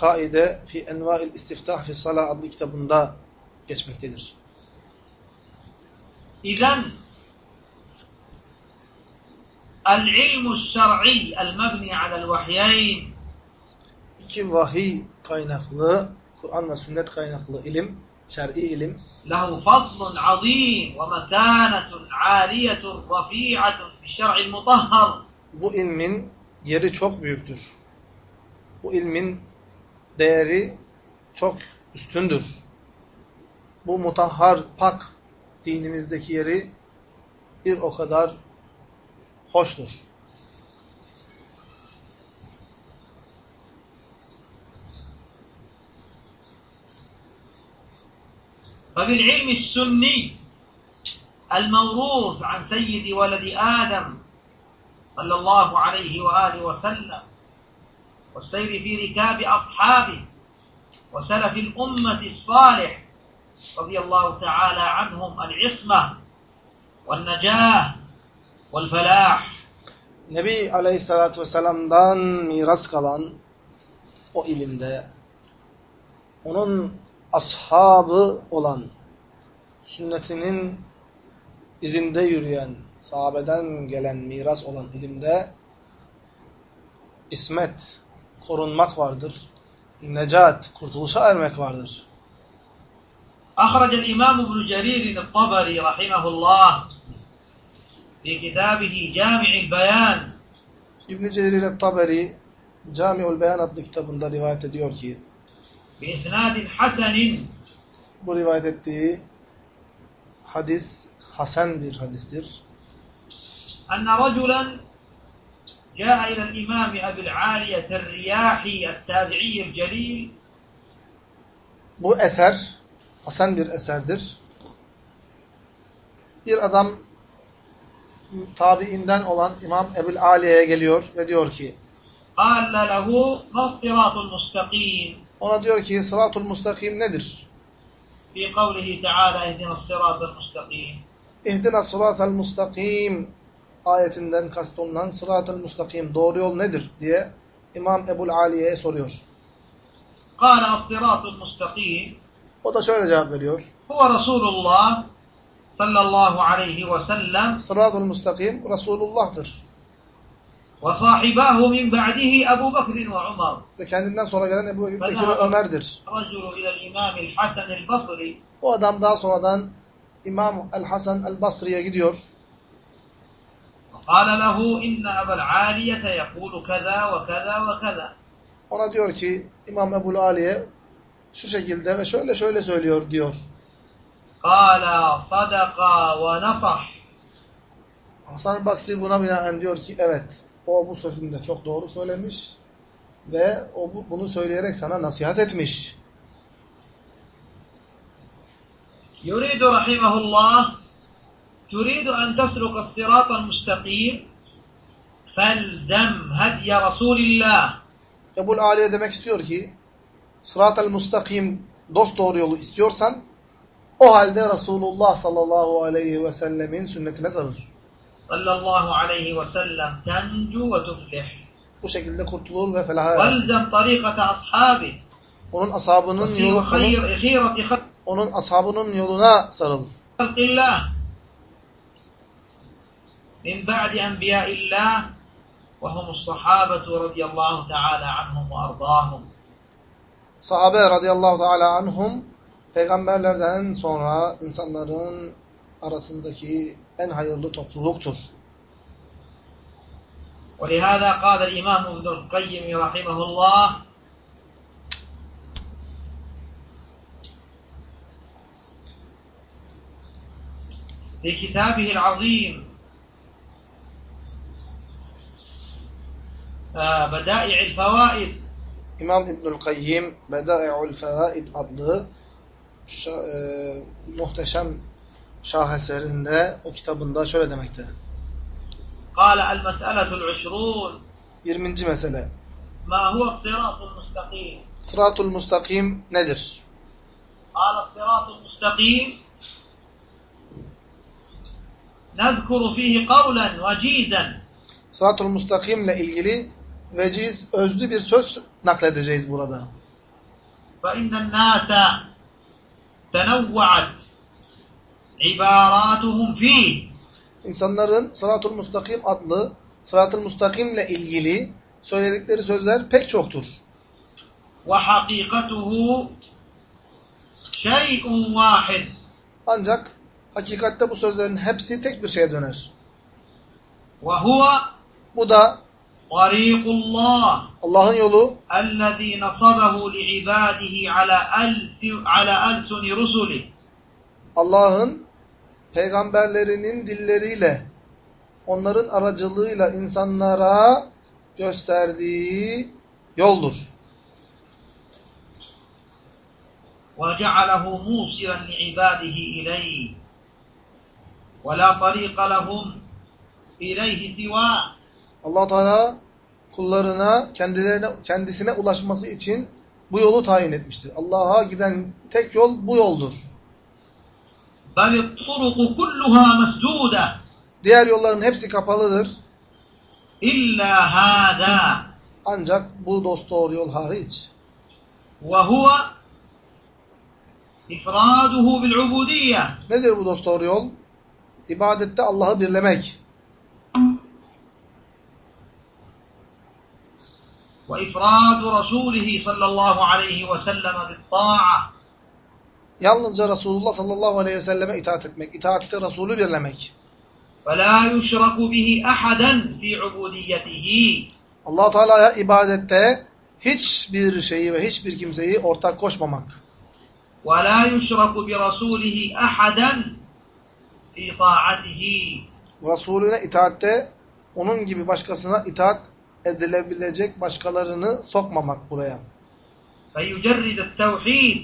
Kaide fi Enva'il İstiftah fi Salah adlı kitabında geçmektedir. إذن العلم الشرعي المبني على الوحيين İki vahiy kaynaklı, Kur'an ve sünnet kaynaklı ilim, şer'i ilim, له فضل عظيم ومكانة عالية رفيعة في الشرع المطهر bu ilmin yeri çok büyüktür. Bu ilmin değeri çok üstündür. Bu mutahhar, pak dinimizdeki yeri bir o kadar hoştur. فبالعلم السني الموروث عن سيد ولد آدم صلى الله عليه وآله وسلم والسير في ركاب أصحابه وسلف الأمة الصالح رضي الله تعالى عنهم العصمة والنجاة والفلاح. Nebi Aleyhisselatü Vesselam'dan miras kalan o ilimde onun ashabı olan sünnetinin izinde yürüyen sahabeden gelen miras olan ilimde ismet, korunmak vardır. Necat, kurtuluşa ermek vardır. أخرج الإمام ابن جرير الطبري رحمه الله في كتابه جامع البيان İbn-i Cerir taberi Cami'ul Beyan adlı kitabında rivayet ediyor ki بإسناد حسن bu rivayet ettiği hadis hasen bir hadistir. أن رجلا جاء إلى الإمام أبي العالية الرياحي التابعي الجليل Bu eser hasen bir eserdir. Bir adam tabiinden olan İmam Ebu'l Aliye'ye geliyor ve diyor ki قال له ما الصراط المستقيم ona diyor ki sıratul mustakim nedir? Fi kavlihi teala ihdina sıratul mustakim. İhdina sıratul mustakim ayetinden kastolunan sıratul mustakim doğru yol nedir diye İmam Ebul Ali'ye soruyor. Kâle sıratul mustakim. O da şöyle cevap veriyor. Huve Resulullah sallallahu aleyhi ve sellem. Sıratul mustakim Resulullah'tır. وصاحباه من بعده أبو بكر وعمر Ve kendinden sonra gelen Ebu Bekir Ben- ve Ömer'dir. رجل إلى الإمام الحسن البصري O adam daha sonradan İmam El-Hasan El-Basri'ye gidiyor. قال له إن أبا العالية يقول كذا وكذا وكذا Ona diyor ki İmam Ebu'l Aliye şu şekilde ve şöyle şöyle söylüyor diyor. قال صدق ونصح Hasan Basri buna binaen diyor ki evet o bu sözünde çok doğru söylemiş ve o bu- bunu söyleyerek sana nasihat etmiş. يريد رحمه الله تريد أن تسلك الصراط المستقيم فالزم هدي رسول الله Ebu'l Aliye demek istiyor ki sırat-ı mustakim dost doğru yolu istiyorsan o halde Resulullah sallallahu aleyhi ve sellemin sünnetine sarıl. صلى الله عليه وسلم تنجو وتفلح bu şekilde kurtulur ve felaha Velzem tarikate ashabi. Onun ashabının yolu onun, onun ashabının yoluna sarıl. Allah min ba'di enbiya'illah ve humus sahabetu radiyallahu teala anhum ve ardahum. Sahabe radıyallahu teala anhum peygamberlerden sonra insanların arasındaki en hayırlı topluluktur. ولهذا قال الإمام ابن القيم رحمه الله في كتابه العظيم آه، بدائع الفوائد İmam İbnül Kayyim Bedai'ul Fevaid adlı e, muhteşem şaheserinde o kitabında şöyle demekte. قال المسألة العشرون 20. mesele. ما هو الصراط المستقيم Sıratul mustakim nedir? قال الصراط المستقيم نذكر فيه قولا وجيزا Sırat-ül Mustakim'le ilgili veciz, özlü bir söz nakledeceğiz burada. فإن الناس تنوعت ibaratuhum fi. İnsanların Sıratul Mustakim adlı Sıratul Mustakim'le ilgili söyledikleri sözler pek çoktur. Ve hakikatuhu şey'un vahid. Ancak hakikatte bu sözlerin hepsi tek bir şeye döner. Ve huve bu da Tariqullah. Allah'ın yolu. Ellezî nasabahu li'ibâdihi ala elsun rusuli. Allah'ın peygamberlerinin dilleriyle onların aracılığıyla insanlara gösterdiği yoldur. وجعله موصلا لعباده إليه ولا طريق لهم إليه سواه Allah Teala kullarına kendilerine kendisine ulaşması için bu yolu tayin etmiştir. Allah'a giden tek yol bu yoldur. Diğer yolların hepsi kapalıdır. İlla hâdâ. Ancak bu dost doğru yol hariç. Ve huve ifraduhu bil ubudiyye. Nedir bu dost doğru yol? İbadette Allah'ı birlemek. Ve ifradu Resulihi sallallahu aleyhi ve sellem bil ta'a. Yalnızca Resulullah sallallahu aleyhi ve selleme itaat etmek. İtaatte Resulü birlemek. فلا يشرك به أحدا في عبوديته allah Teala'ya ibadette hiçbir şeyi ve hiçbir kimseyi ortak koşmamak. ولا يشرك برسوله أحدا في طاعته Resulüne itaatte onun gibi başkasına itaat edilebilecek başkalarını sokmamak buraya. فيجرد التوحيد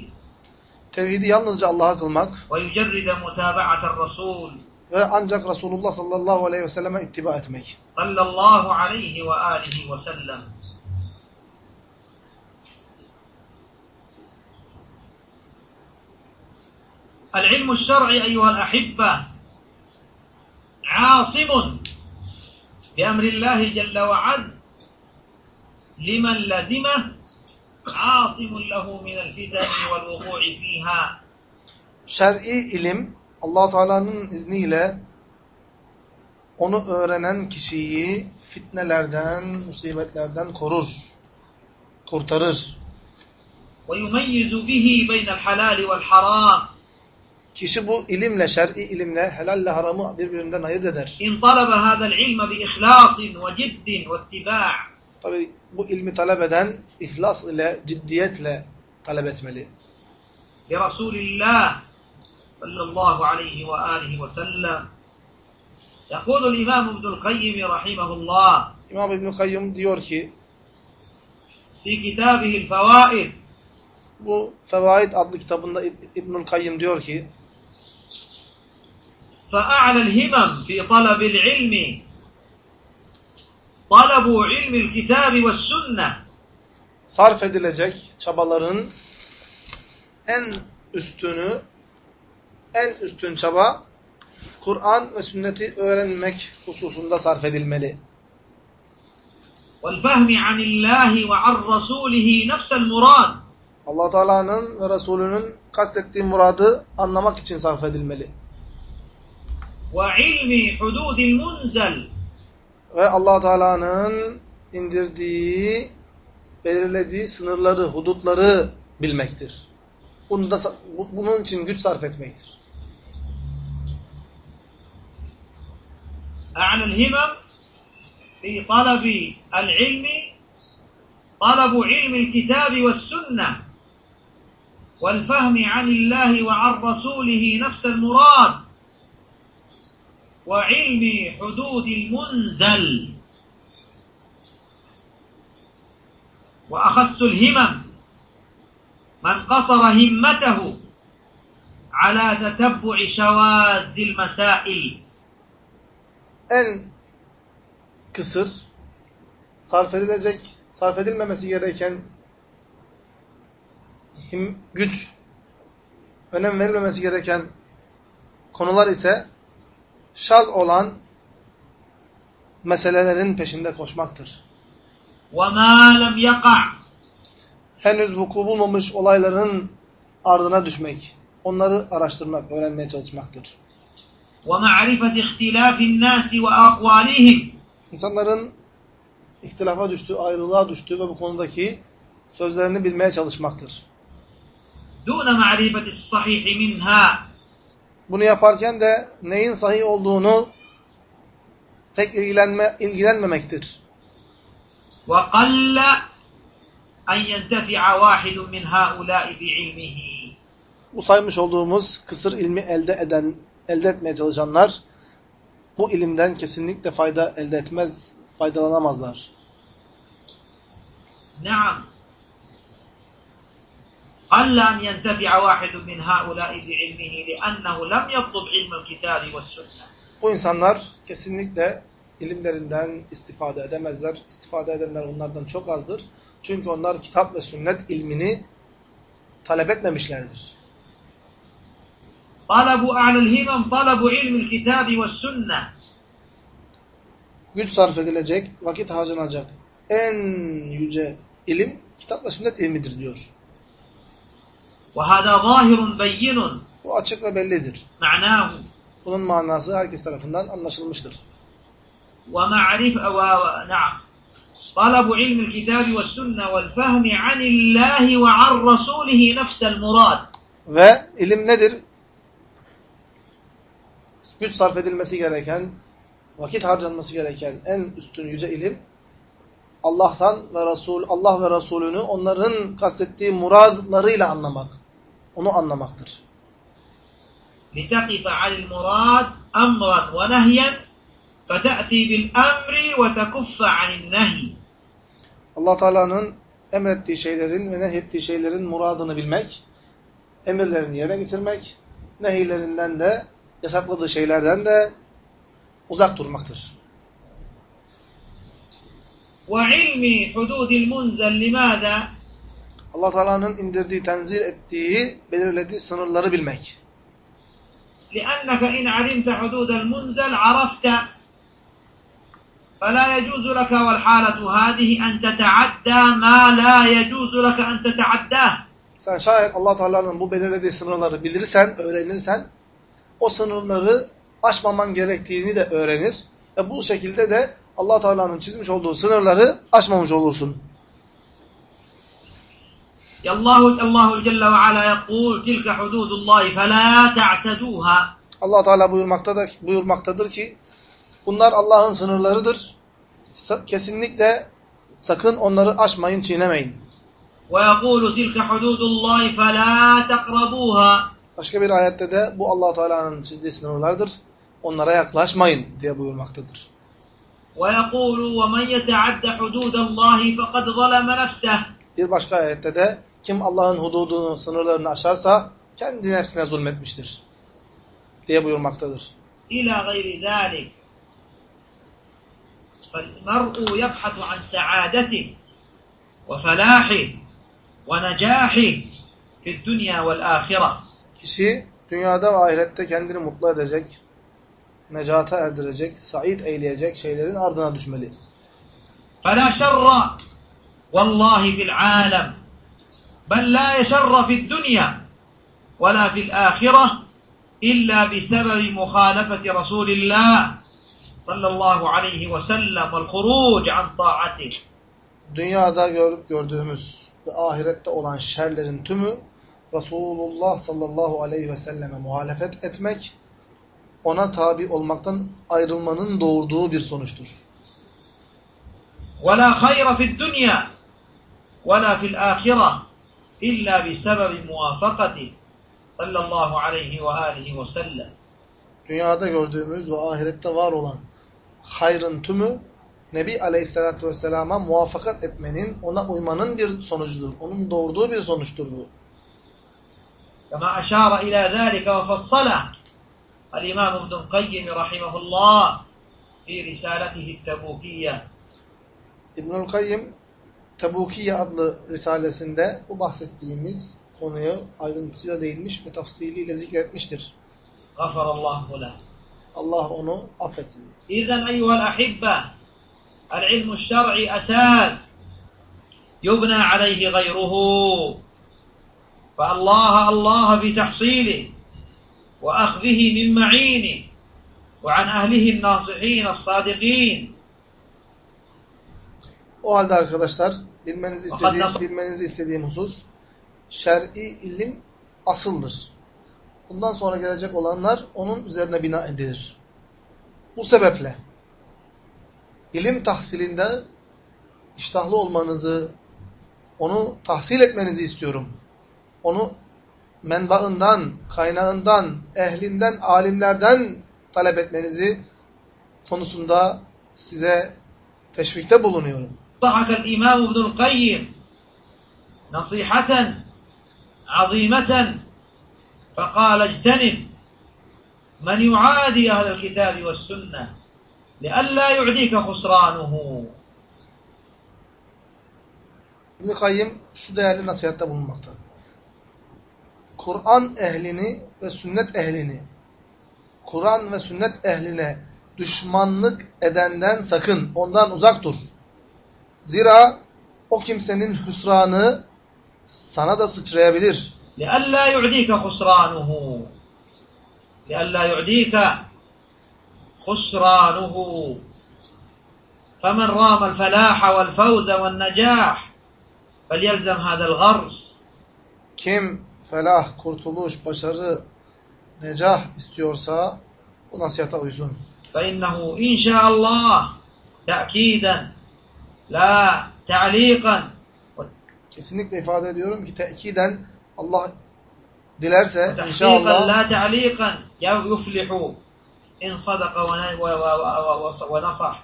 Tevhidi yalnızca Allah'a kılmak ويجرد متابعة الرسول ve ancak Resulullah sallallahu aleyhi ve selleme ittiba etmek. صلى الله عليه وآله وسلم العلم الشرعي أيها الأحبة عاصم بأمر الله جل وعز لمن لزمه عاصم له من الفتن والوقوع فيها Şer'i ilim allah Teala'nın izniyle onu öğrenen kişiyi fitnelerden, musibetlerden korur, kurtarır. ويميز به بين الحلال والحرام Kişi bu ilimle, şer'i ilimle helalle haramı birbirinden ayırt eder. إن طلب هذا العلم بإخلاص وجد واتباع Tabi bu ilmi talep eden ihlas ile, ciddiyetle talep etmeli. لرسول الله صلى الله عليه وآله وسلم يقول الإمام ابن القيم رحمه الله İmam İbn-i Kayyum diyor ki, في كتابه الفوائد bu Fevaid adlı kitabında İb- İbnül Kayyım diyor ki, فأعلى الهمم في طلب العلم طلب علم الكتاب والسنة sarf edilecek çabaların en üstünü, en üstün çaba Kur'an ve sünneti öğrenmek hususunda sarf edilmeli. والفهم عن الله وعن رسوله نفس المراد allah Teala'nın ve Resulünün kastettiği muradı anlamak için sarf edilmeli. وعلم حدود المنزل Ve allah Teala'nın indirdiği, belirlediği sınırları, hudutları bilmektir. Bunu da, bu- bunun için güç sarf etmektir. أعلى الهمم في طلب العلم طلب علم الكتاب والسنة والفهم عن الله وعن رسوله نفس المراد وعلم حدود المنزل وأخذت الهمم من قصر همته على تتبع شواذ المسائل en kısır, sarf edilecek, sarf edilmemesi gereken him, güç, önem verilmemesi gereken konular ise şaz olan meselelerin peşinde koşmaktır. وما لم يقع Henüz vuku bulmamış olayların ardına düşmek, onları araştırmak, öğrenmeye çalışmaktır. ومعرفة اختلاف الناس وأقوالهم İnsanların ihtilafa düştüğü, ayrılığa düştüğü ve bu konudaki sözlerini bilmeye çalışmaktır. دون معرفة الصحيح منها Bunu yaparken de neyin sahih olduğunu pek ilgilenme, ilgilenmemektir. وقل أن ينتفع واحد من هؤلاء بعلمه Bu saymış olduğumuz kısır ilmi elde eden, elde etmeye çalışanlar bu ilimden kesinlikle fayda elde etmez, faydalanamazlar. نعم قل أن ينتفع واحد من هؤلاء بعلمه لأنه لم يطلب علم الكتاب والسنة Bu insanlar kesinlikle ilimlerinden istifade edemezler. İstifade edenler onlardan çok azdır. Çünkü onlar kitap ve sünnet ilmini talep etmemişlerdir. طلبوا أعلى الهمم طلبوا علم الكتاب والسنة Güç sarf edilecek, vakit harcanacak en yüce ilim kitap ve sünnet ilmidir diyor. وهذا ظاهر بين Bu açık ve bellidir. معناه Bunun manası herkes tarafından anlaşılmıştır. ومعرفة و... نعم طلب علم الكتاب والسنة والفهم عن الله وعن رسوله نفس المراد Ve ilim nedir? Güç sarf edilmesi gereken, vakit harcanması gereken en üstün yüce ilim Allah'tan ve Resul, Allah ve Resulünü onların kastettiği muradlarıyla anlamak. Onu anlamaktır. لتقف على المراد أمرا ونهيا فتأتي بالأمر وتكف عن النهي Allah Teala'nın emrettiği şeylerin ve nehyettiği şeylerin muradını bilmek, emirlerini yerine getirmek, nehiylerinden de, yasakladığı şeylerden de uzak durmaktır. وعلم حدود المنزل لماذا؟ Allah Teala'nın indirdiği, tenzil ettiği, belirlediği sınırları bilmek. لأنك إن علمت حدود المنزل عرفت فلا يجوز لك والحالة هذه أن تتعدى ما لا يجوز لك أن تتعداه Sen şayet Allah Teala'nın bu belirlediği sınırları bilirsen, öğrenirsen, o sınırları aşmaman gerektiğini de öğrenir ve bu şekilde de Allah Teala'nın çizmiş olduğu sınırları aşmamış olursun. الله الله جل وعلا يقول تلك حدود الله فلا تعتدوها Allah Teala buyurmaktadır, buyurmaktadır ki bunlar Allah'ın sınırlarıdır. Sa- Kesinlikle sakın onları aşmayın, çiğnemeyin. ويقول تلك حدود الله فلا تقربوها Başka bir ayette de bu Allah Teala'nın çizdiği sınırlardır. Onlara yaklaşmayın diye buyurmaktadır. ويقول ومن يتعد حدود الله فقد ظلم نفسه Bir başka ayette de kim Allah'ın hududunu, sınırlarını aşarsa kendi nefsine zulmetmiştir diye buyurmaktadır. إلى غير ذلك فالمرء يبحث عن سعادته وفلاحه ونجاحه في الدنيا والآخرة Kişi dünyada ve ahirette kendini mutlu edecek, necata erdirecek, sait eyleyecek şeylerin ardına düşmeli. فلا شر والله في العالم بل لا شر في الدنيا ولا في الآخرة إلا بسبب مخالفة رسول الله صلى الله عليه وسلم والخروج عن طاعته Dünyada görüp gördüğümüz ve ahirette olan şerlerin tümü Resulullah sallallahu aleyhi ve selleme muhalefet etmek, ona tabi olmaktan ayrılmanın doğurduğu bir sonuçtur. ولا خير في الدنيا ولا في الآخرة إلا بسبب موافقته صلى الله عليه وآله وسلم Dünyada gördüğümüz ve ahirette var olan hayrın tümü Nebi Aleyhisselatü Vesselam'a muvaffakat etmenin, ona uymanın bir sonucudur. Onun doğurduğu bir sonuçtur bu. كما أشار إلى ذلك وفصله الإمام ابن القيم رحمه الله في رسالته التبوكية İbnül Kayyim Tebukiye adlı risalesinde bu bahsettiğimiz konuyu ayrıntısıyla değinmiş ve tafsiliyle zikretmiştir. غفر الله له Allah onu affetsin. إذا أيها الأحبة العلم الشرعي أساس يبنى عليه غيره فالله الله في تحصيله وأخذه من معينه وعن أهله الناصحين الصادقين O halde arkadaşlar bilmenizi istediğim, bilmenizi istediğim husus şer'i ilim asıldır. Bundan sonra gelecek olanlar onun üzerine bina edilir. Bu sebeple ilim tahsilinde iştahlı olmanızı, onu tahsil etmenizi istiyorum. Onu menbaından, kaynağından, ehlinden, alimlerden talep etmenizi konusunda size teşvikte bulunuyorum. ضحك الإمام ابن القيم نصيحة عظيمة فقال اجتنب من يعادي أهل الكتاب والسنة لئلا يعديك خسرانه İbn-i Kayyim şu değerli nasihatte bulunmakta. Kur'an ehlini ve sünnet ehlini, Kur'an ve sünnet ehline düşmanlık edenden sakın, ondan uzak dur. Zira o kimsenin hüsranı sana da sıçrayabilir. لئلا يعديك خسرانه لئلا يعديك خسرانه فمن رام الفلاح والفوز والنجاح فليلزم هذا الغرس Kim felah, kurtuluş, başarı, necah istiyorsa bu nasihata uysun. فإنه إن شاء الله تأكيدا لا تعليقا Kesinlikle ifade ediyorum ki tekiden Allah dilerse وتحقيقا inşallah لا تعليقا يفلح إن صدق ون- و- و- و- ونصح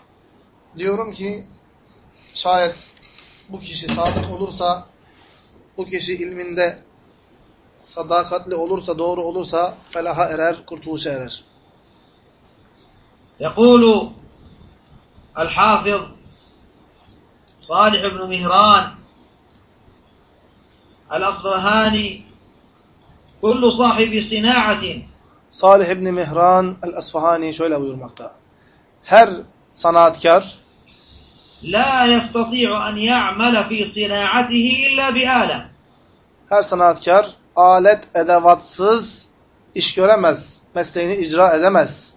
diyorum ki şayet bu kişi sadık olursa bu kişi ilminde sadakatli olursa, doğru olursa felaha erer, kurtuluşa erer. يقول الحافظ صالح بن مهران الأصفهاني كل صاحب صناعة. صالح بن مهران الأصفهاني شو لا يرمقت هر صناتكر لا يستطيع أن يعمل في صناعته إلا بآلة. هر صناتكر آلة أدواتسز iş göremez, mesleğini إجراء edemez.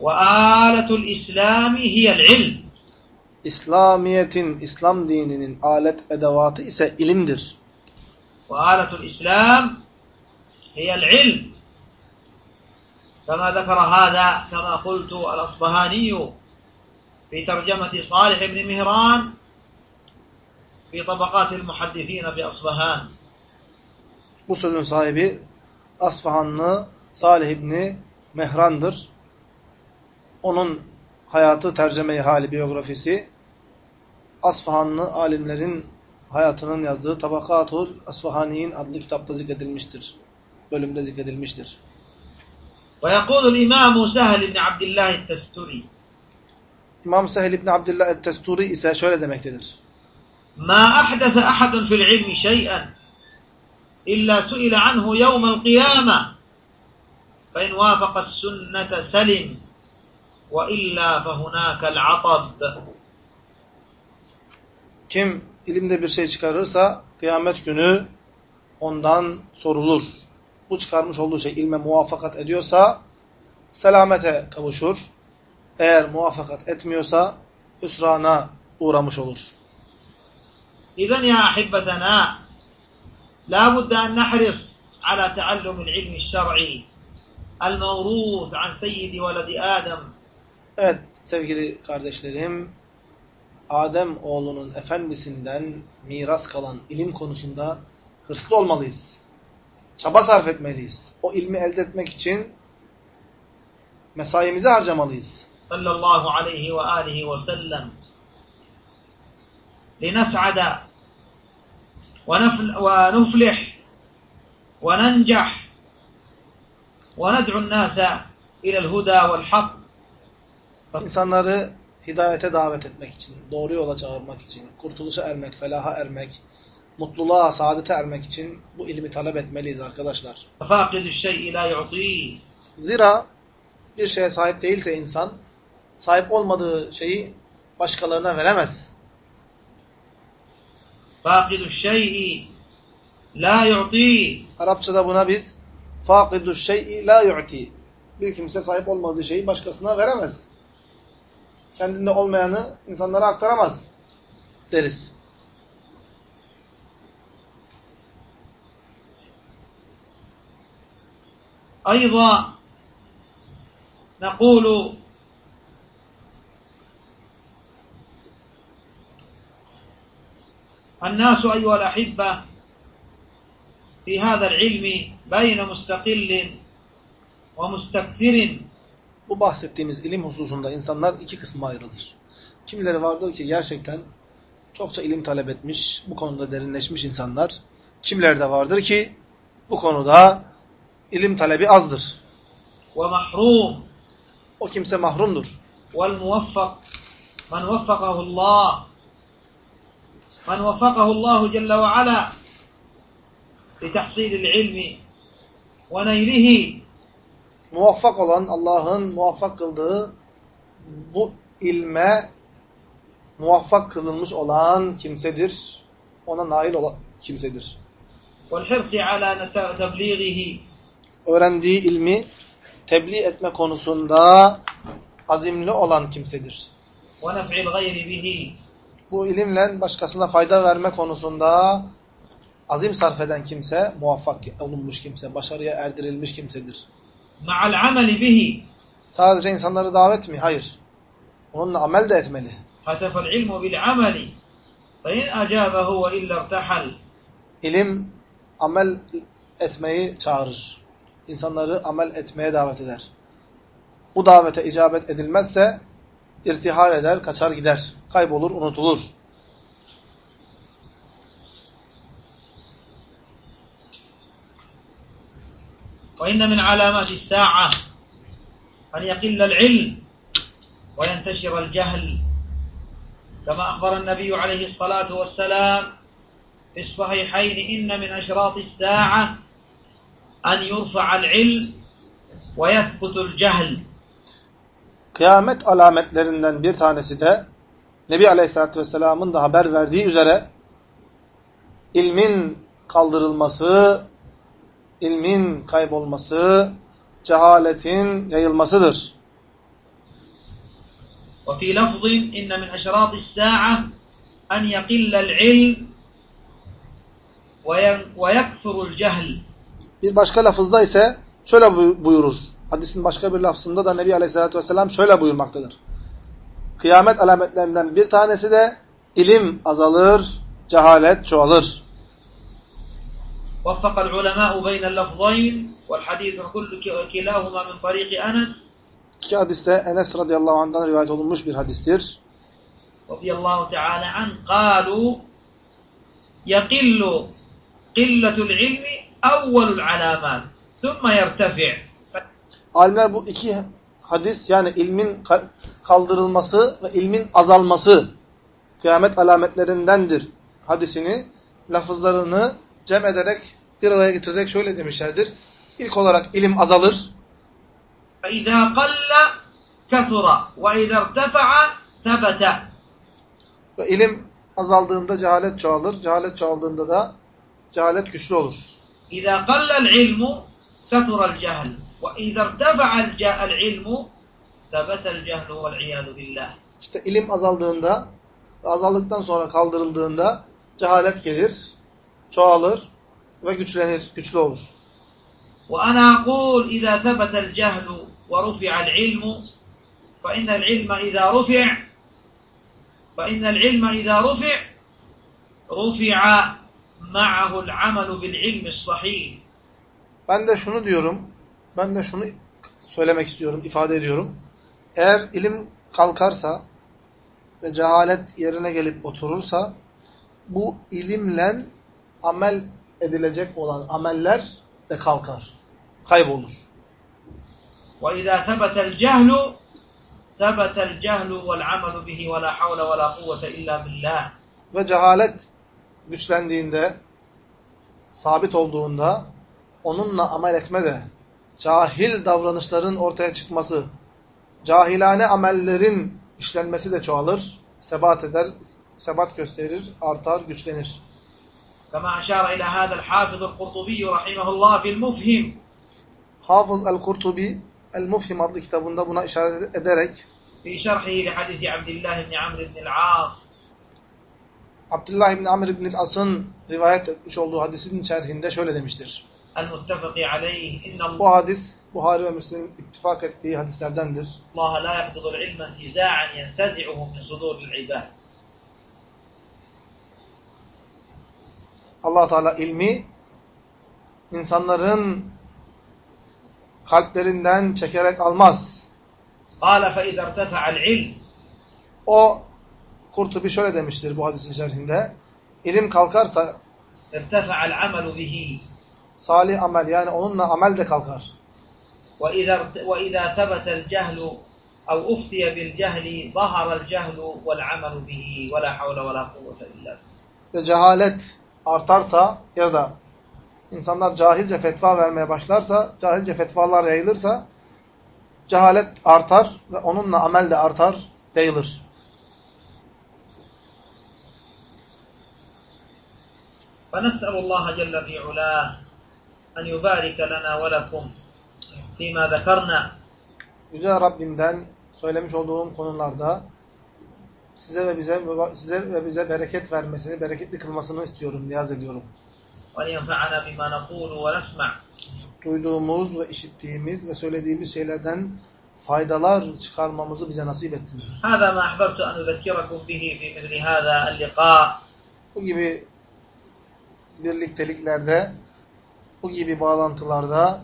وآلة الإسلام هي العلم. İslamiyetin, İslam dininin alet edevatı ise ilimdir. وآلة الإسلام هي العلم كما ذكر هذا كما قلت الأصبهاني في ترجمة صالح بن مهران في طبقات المحدثين في أصبهان Bu sözün sahibi Asfahanlı Salih İbni Mehran'dır. Onun hayatı tercüme hali biyografisi Asfahanlı alimlerin hayatının yazdığı Tabakatul Asfahani'in adlı kitapta zikredilmiştir. Bölümde zikredilmiştir. Ve yekulul İmamu Sehl ibn Abdillah el-Testuri İmam Sehl ibn Abdillah el-Testuri ise şöyle demektedir. Ma ahdese ahadun fil ilmi şey'en illa su'ile anhu yevmel kıyame fe in vafakes sünnete selim وإلا فهناك العطب Kim ilimde bir şey çıkarırsa kıyamet günü ondan sorulur. Bu çıkarmış olduğu şey ilme muvaffakat ediyorsa selamete kavuşur. Eğer muvaffakat etmiyorsa hüsrana uğramış olur. إذا يا أحبتنا لا بد أن نحرص على تعلم العلم الشرعي الموروث عن سيد ولد آدم Evet sevgili kardeşlerim, Adem oğlunun efendisinden miras kalan ilim konusunda hırslı olmalıyız. Çaba sarf etmeliyiz. O ilmi elde etmek için mesaimizi harcamalıyız. صلى الله عليه وآله وسلم لنسعد ونفل ونفلح وننجح وندعو الناس إلى الهدى والحق İnsanları hidayete davet etmek için, doğru yola çağırmak için, kurtuluşa ermek, felaha ermek, mutluluğa, saadete ermek için bu ilmi talep etmeliyiz arkadaşlar. Zira bir şeye sahip değilse insan, sahip olmadığı şeyi başkalarına veremez. Arapçada buna biz fakidu şey'i la yu'ti. Bir kimse sahip olmadığı şeyi başkasına veremez. Kendinde olmayanı insanlara aktaramaz deriz. أيضا نقول الناس أيها الأحبة في هذا العلم بين مستقل ومستكثر Bu bahsettiğimiz ilim hususunda insanlar iki kısma ayrılır. Kimileri vardır ki gerçekten çokça ilim talep etmiş, bu konuda derinleşmiş insanlar. Kimileri de vardır ki bu konuda ilim talebi azdır. ومحروم O kimse mahrumdur. والموفق من وفقه الله من وفقه الله جل وعلا لتحصيل العلم ونيله muvaffak olan, Allah'ın muvaffak kıldığı bu ilme muvaffak kılınmış olan kimsedir. Ona nail olan kimsedir. Öğrendiği ilmi tebliğ etme konusunda azimli olan kimsedir. Bu ilimle başkasına fayda verme konusunda azim sarf eden kimse muvaffak olunmuş kimse, başarıya erdirilmiş kimsedir ma'al ameli bihi Sadece insanları davet mi? Hayır. Onunla amel de etmeli. Hatafel ilmu bil ameli fe in ve illa irtahal İlim amel etmeyi çağırır. İnsanları amel etmeye davet eder. Bu davete icabet edilmezse irtihal eder, kaçar gider. Kaybolur, unutulur. وإن من علامات الساعة أن يقل العلم وينتشر الجهل كما أخبر النبي عليه الصلاة والسلام في الصحيحين إن من أشراط الساعة أن يرفع العلم ويثبت الجهل. Kıyamet alametlerinden bir tanesi de Nebi Aleyhisselatü Vesselam'ın da haber verdiği üzere ilmin kaldırılması, ilmin kaybolması, cehaletin yayılmasıdır. وفي لفظ إن من أشراط الساعة أن يقل العلم وين- ويكثر الجهل Bir başka lafızda ise şöyle buy- buyurur. Hadisin başka bir lafzında da Nebi Aleyhisselatü Vesselam şöyle buyurmaktadır. Kıyamet alametlerinden bir tanesi de ilim azalır, cehalet çoğalır. وفق العلماء بين اللفظين والحديث كل كلاهما من طريق أنس İki hadiste Enes radıyallahu anh'dan rivayet olunmuş bir hadistir. رضي الله تعالى عنه قالوا يقل قلة العلم أول العلامات ثم يرتفع Alimler bu iki hadis yani ilmin ka- kaldırılması ve ilmin azalması kıyamet alametlerindendir hadisini lafızlarını cem ederek bir araya getirerek şöyle demişlerdir. İlk olarak ilim azalır. فإذا قل كثر وإذا ارتفع ثبت Ve ilim azaldığında cehalet çoğalır. Cehalet çoğaldığında da cehalet güçlü olur. إذا قل العلم كثر الجهل وإذا ارتفع الج- العلم ثبت الجهل والعياذ بالله İşte ilim azaldığında ve azaldıktan sonra kaldırıldığında cehalet gelir, çoğalır ve güçlenir, güçlü olur. وأنا أقول إذا ثبت الجهل ورفع العلم فإن العلم إذا رفع فإن العلم إذا رفع رفع معه العمل بالعلم الصحيح Ben de şunu diyorum, ben de şunu söylemek istiyorum, ifade ediyorum. Eğer ilim kalkarsa ve cehalet yerine gelip oturursa, bu ilimle amel edilecek olan ameller de kalkar, kaybolur. وإذا ثبت الجهل ثبت الجهل والعمل به ولا حول ولا قوة إلا بالله Ve cehalet güçlendiğinde, sabit olduğunda onunla amel etme de cahil davranışların ortaya çıkması, cahilane amellerin işlenmesi de çoğalır, sebat eder, sebat gösterir, artar, güçlenir. كما أشار إلى هذا الحافظ القرطبي رحمه الله في المفهم. حافظ القرطبي المفهم أضل كتاب نبنا إشارة أدرك في شرحه لحديث عبد الله بن عمرو بن العاص. عبد الله بن عمرو بن العاص رواية شولد حديث بن شرحه ده شولد مشتر المتفق عليه إن الله حديث بخاري ومسلم اتفاق في حديث لا يحفظ العلم انتزاعا ينتزعه من صدور العباد. allah Teala ilmi insanların kalplerinden çekerek almaz. قال فإذا ارتفع العلم O Kurtubi şöyle demiştir bu hadisin şerhinde. İlim kalkarsa ارتفع العمل به salih amel yani onunla amel de kalkar. وإذا ارت- وإذا ثبت الجهل أو أفتي بالجهل ظهر الجهل والعمل به ولا حول ولا قوة إلا بالله Ve cehalet artarsa ya da insanlar cahilce fetva vermeye başlarsa, cahilce fetvalar yayılırsa cehalet artar ve onunla amel de artar, yayılır. فنسأل الله جل في علاه أن يبارك لنا ولكم فيما ذكرنا Yüce Rabbimden söylemiş olduğum konularda size ve bize size ve bize bereket vermesini, bereketli kılmasını istiyorum, niyaz ediyorum. Duyduğumuz ve işittiğimiz ve söylediğimiz şeylerden faydalar çıkarmamızı bize nasip etsin. Bu gibi birlikteliklerde, bu gibi bağlantılarda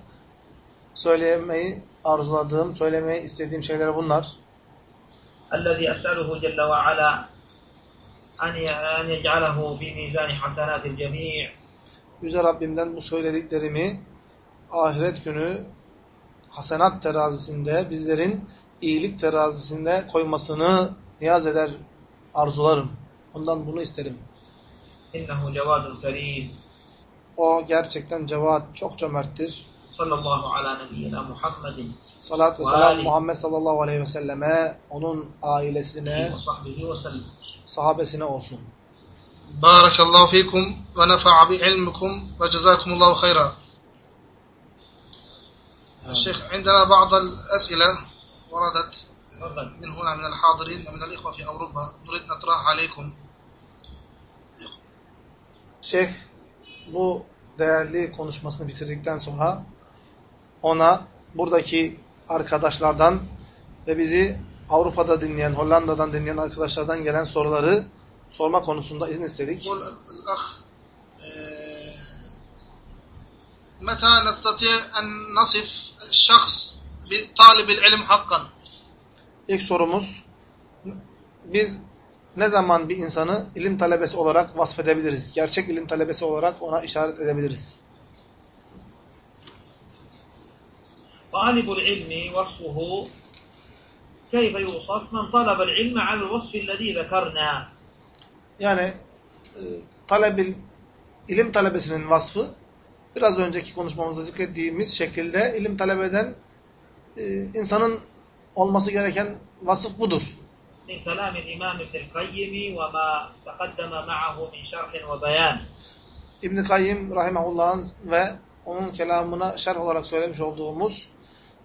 söylemeyi arzuladığım, söylemeyi istediğim şeyler bunlar. الذي أسأله جل وعلا أن أن يجعله في ميزان حسنات الجميع Yüce Rabbimden bu söylediklerimi ahiret günü hasenat terazisinde, bizlerin iyilik terazisinde koymasını niyaz eder, arzularım. Ondan bunu isterim. إنه جواد كريم O gerçekten cevat, çok cömerttir. صلى الله على نبينا محمد Salat ve Ve selam ali. Muhammed sallallahu aleyhi ve selleme, onun ailesine, وصحبه وسلم sahabesine olsun. بارك الله فيكم ونفع بعلمكم وجزاكم الله خيرا الشيخ عندنا بعض الأسئلة وردت تفضل من هنا من الحاضرين ومن الإخوة في أوروبا نريد نطرحها عليكم Şeyh bu değerli konuşmasını bitirdikten sonra ona buradaki arkadaşlardan ve bizi Avrupa'da dinleyen, Hollanda'dan dinleyen arkadaşlardan gelen soruları sorma konusunda izin istedik. يقول الأخ آه، متى نستطيع أن نصف الشخص بطالب العلم حقا İlk sorumuz biz ne zaman bir insanı ilim talebesi olarak vasfedebiliriz? Gerçek ilim talebesi olarak ona işaret edebiliriz. طالب العلم وصفه كيف يوصف من طلب العلم على الوصف الذي ذكرنا Yani e, talebil, ilim talebesinin vasfı biraz önceki konuşmamızda zikrettiğimiz şekilde ilim talebeden e, insanın olması gereken vasıf budur. من كلام الإمام ابن القيم وما تقدم معه من شرح وبيان İbn Kayyim rahimehullah'ın ve onun kelamına şerh olarak söylemiş olduğumuz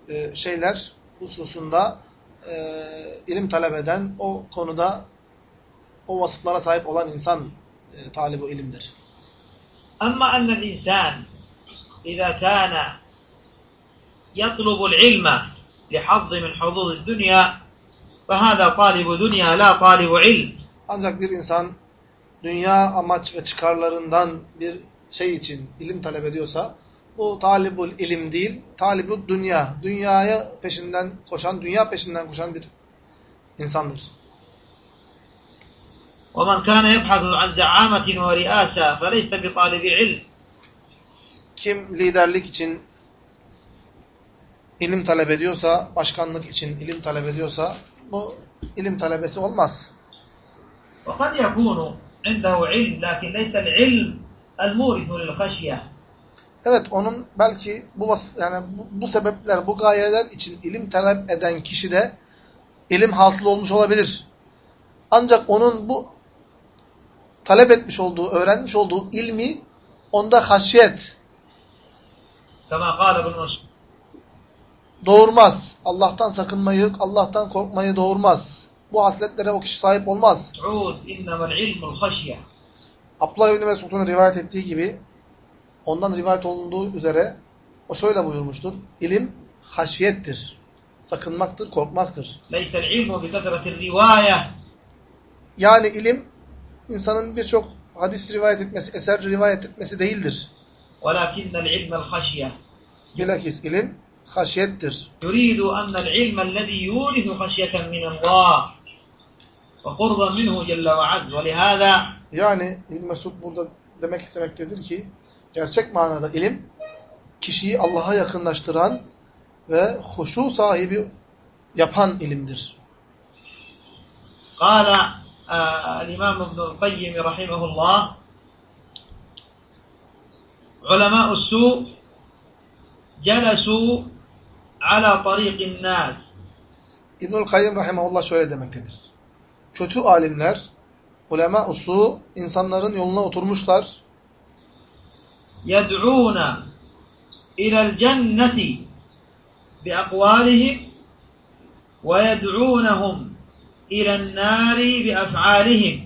e, şeyler hususunda e, ilim talep eden o konuda o vasıflara sahip olan insan e, talibi ilimdir. أما أن الإنسان إذا كان يطلب العلم لحظ من حظوظ الدنيا فهذا طالب دنيا لا طالب علم Ancak bir insan dünya amaç ve çıkarlarından bir şey için ilim talep ediyorsa bu talibul ilim değil, talibul dünya. Dünyaya peşinden koşan, dünya peşinden koşan bir insandır. ومن كان يبحث عن زعامة ورئاسة فليس بطالب علم Kim liderlik için ilim talep ediyorsa, başkanlık için ilim talep ediyorsa bu ilim talebesi olmaz. وقد يكون عنده علم لكن ليس العلم المورث للخشية Evet onun belki bu yani bu, bu sebepler, bu gayeler için ilim talep eden kişi de ilim hasıl olmuş olabilir. Ancak onun bu talep etmiş olduğu, öğrenmiş olduğu ilmi onda haşyet doğurmaz. Allah'tan sakınmayı, Allah'tan korkmayı doğurmaz. Bu hasletlere o kişi sahip olmaz. Abdullah İbni Mesud'un rivayet ettiği gibi ondan rivayet olunduğu üzere o şöyle buyurmuştur. İlim haşiyettir. Sakınmaktır, korkmaktır. ليس العلم بكثرة الرواية Yani ilim insanın birçok hadis rivayet etmesi, eser rivayet etmesi değildir. ولكن العلم الخشية Bilakis ilim haşiyettir. يريد أن العلم الذي يورث خشية من الله وقربا منه جل وعز ولهذا Yani İbn Mesud burada demek istemektedir ki gerçek manada ilim kişiyi Allah'a yakınlaştıran ve huşu sahibi yapan ilimdir. قال آه الإمام ابن القيم رحمه الله علماء السوء جلسوا على طريق الناس İbnül Kayyım Rahimahullah şöyle demektedir. Kötü alimler, ulema usu insanların yoluna oturmuşlar. يدعون إلى الجنة بأقوالهم ويدعونهم إلى النار بأفعالهم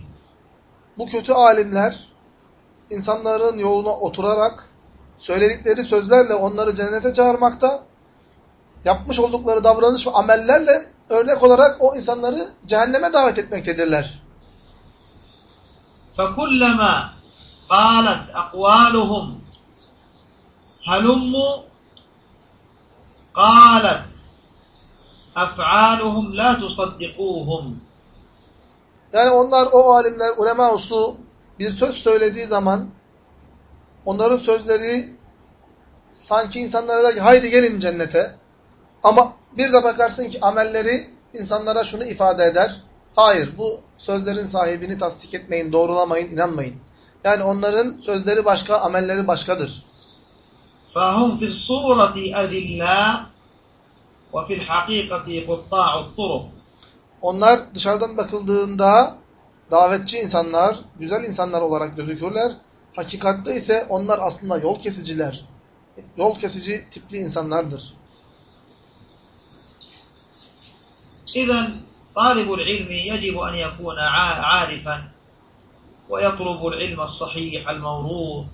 Bu kötü alimler insanların yoluna oturarak söyledikleri sözlerle onları cennete çağırmakta, yapmış oldukları davranış ve amellerle örnek olarak o insanları cehenneme davet etmektedirler. فكلما قالت أقوالهم هلموا قالت أفعالهم لا تصدقوهم Yani onlar o alimler, ulema usu bir söz söylediği zaman onların sözleri sanki insanlara der ki haydi gelin cennete. Ama bir de bakarsın ki amelleri insanlara şunu ifade eder. Hayır bu sözlerin sahibini tasdik etmeyin, doğrulamayın, inanmayın. Yani onların sözleri başka, amelleri başkadır. فهم في الصورة أذلاء وفي الحقيقة قطاع الطرق Onlar dışarıdan bakıldığında davetçi insanlar, güzel insanlar olarak gözükürler. Hakikatte ise onlar aslında yol kesiciler. Yol kesici tipli insanlardır. إذا طالب العلم يجب أن يكون عا- عارفا ويطلب العلم الصحيح الموروث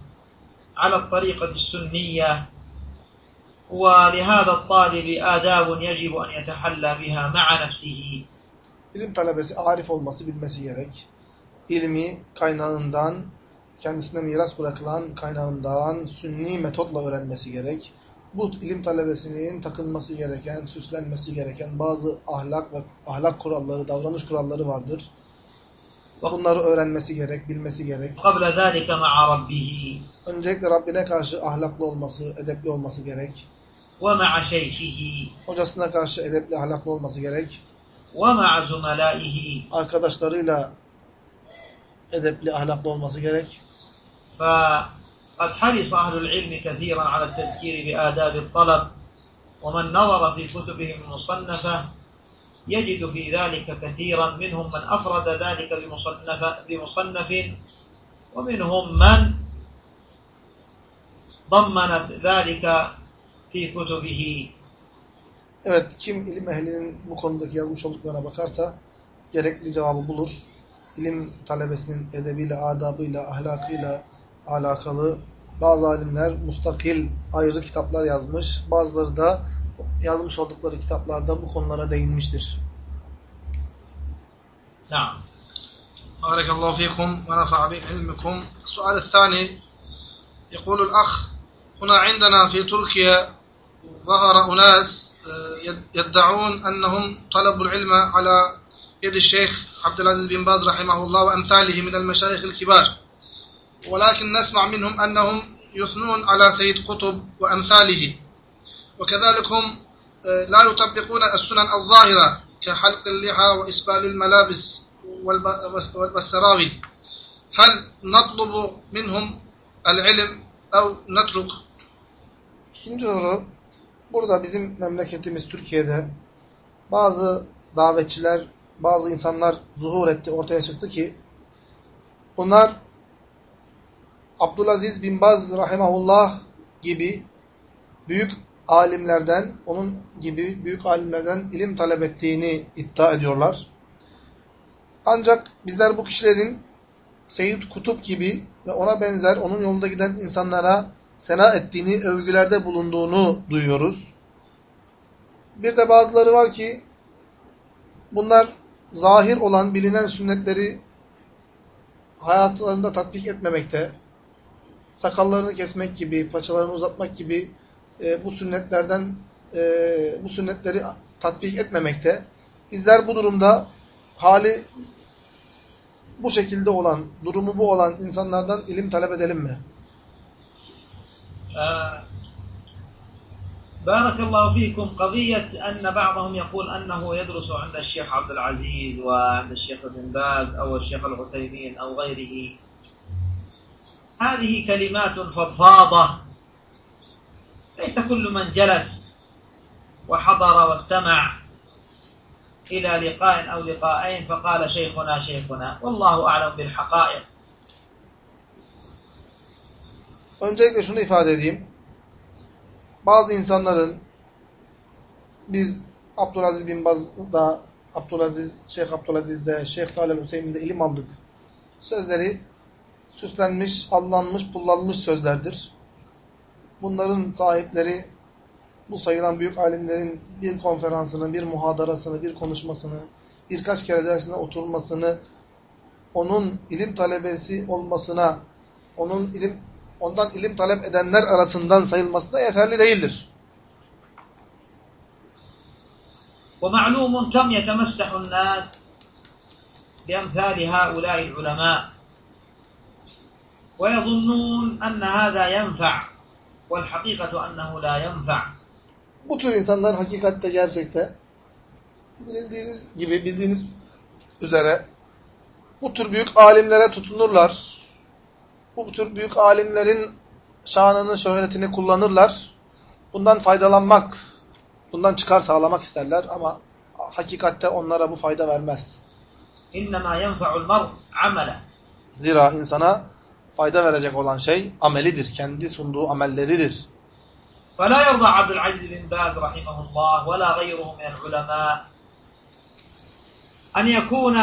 على الطريقة السنية ولهذا الطالب آداب يجب أن يتحلى بها مع نفسه İlim talebesi arif olması bilmesi gerek. İlmi kaynağından, kendisine miras bırakılan kaynağından sünni metotla öğrenmesi gerek. Bu ilim talebesinin takınması gereken, süslenmesi gereken bazı ahlak ve ahlak kuralları, davranış kuralları vardır. Bunları öğrenmesi gerek, bilmesi gerek. قبل ذلك مع ربه Öncelikle Rabbine karşı ahlaklı olması, edepli olması gerek. ومع شيخه Hocasına karşı edepli, ahlaklı olması gerek. ومع زملائه Arkadaşlarıyla edepli, ahlaklı olması gerek. فقد حرص أهل العلم كثيرا على التذكير بآداب الطلب ومن نظر في كتبهم المصنفة يجد في ذلك كثيرا منهم من أفرد ذلك بمصنف, بمصنف ومنهم من ضمنت ذلك في كتبه Evet, kim ilim ehlinin bu konudaki yazmış olduklarına bakarsa gerekli cevabı bulur. İlim talebesinin edebiyle, adabıyla, ahlakıyla alakalı bazı alimler mustakil ayrı kitaplar yazmış. Bazıları da yazmış oldukları kitaplarda bu konulara değinmiştir. نعم بارك الله فيكم ونفع بعلمكم السؤال الثاني يقول الأخ هنا عندنا في تركيا ظهر أناس يد- يدعون أنهم طلبوا العلم على يد الشيخ عبد العزيز بن باز رحمه الله وأمثاله من المشايخ الكبار ولكن نسمع منهم أنهم يثنون على سيد قطب وأمثاله وكذلك هم آه، لا يطبقون السنن الظاهرة كحلق اللحى وإسبال الملابس والب- والسراوي هل نطلب منهم العلم أو نترك İkinci soru, burada bizim memleketimiz Türkiye'de bazı davetçiler, bazı insanlar zuhur etti, ortaya çıktı ki bunlar Abdülaziz bin Baz rahimahullah gibi büyük alimlerden, onun gibi büyük alimlerden ilim talep ettiğini iddia ediyorlar. Ancak bizler bu kişilerin Seyyid Kutup gibi ve ona benzer onun yolunda giden insanlara sena ettiğini, övgülerde bulunduğunu duyuyoruz. Bir de bazıları var ki bunlar zahir olan bilinen sünnetleri hayatlarında tatbik etmemekte, sakallarını kesmek gibi, paçalarını uzatmak gibi e, bu sünnetlerden e, bu sünnetleri tatbik etmemekte. Bizler bu durumda hali bu şekilde olan, durumu bu olan insanlardan ilim talep edelim mi? بارك الله فيكم قضية أن بعضهم يقول أنه يدرس عند الشيخ عبد العزيز وعند الشيخ بن باز أو الشيخ العثيمين أو غيره هذه كلمات فضفاضة ليس كل من جلس وحضر واستمع إلى لقاء أو لقاءين فقال شيخنا شيخنا والله أعلم بالحقائق Öncelikle şunu ifade edeyim. Bazı insanların biz Abdülaziz bin Baz'da, Abdülaziz, Şeyh Abdülaziz'de, Şeyh Salih Hüseyin'de ilim aldık. Sözleri süslenmiş, allanmış, pullanmış sözlerdir. Bunların sahipleri bu sayılan büyük alimlerin bir konferansını, bir muhadarasını, bir konuşmasını, birkaç kere dersine oturmasını, onun ilim talebesi olmasına, onun ilim ondan ilim talep edenler arasından sayılması da yeterli değildir. ومعلوم كم يتمسح الناس بأمثال هؤلاء العلماء ويظنون أن هذا ينفع والحقيقة أنه لا ينفع Bu tür insanlar hakikatte gerçekte bildiğiniz gibi bildiğiniz üzere bu tür büyük alimlere tutunurlar. Bu tür büyük alimlerin şanını, şöhretini kullanırlar. Bundan faydalanmak, bundan çıkar sağlamak isterler ama hakikatte onlara bu fayda vermez. إنما ينفع المرء عمله Zira insana fayda verecek olan şey amelidir. Kendi sunduğu amelleridir. فلا يرضى عبد العزيز بن باز رحمه الله ولا غيره من العلماء أن يكون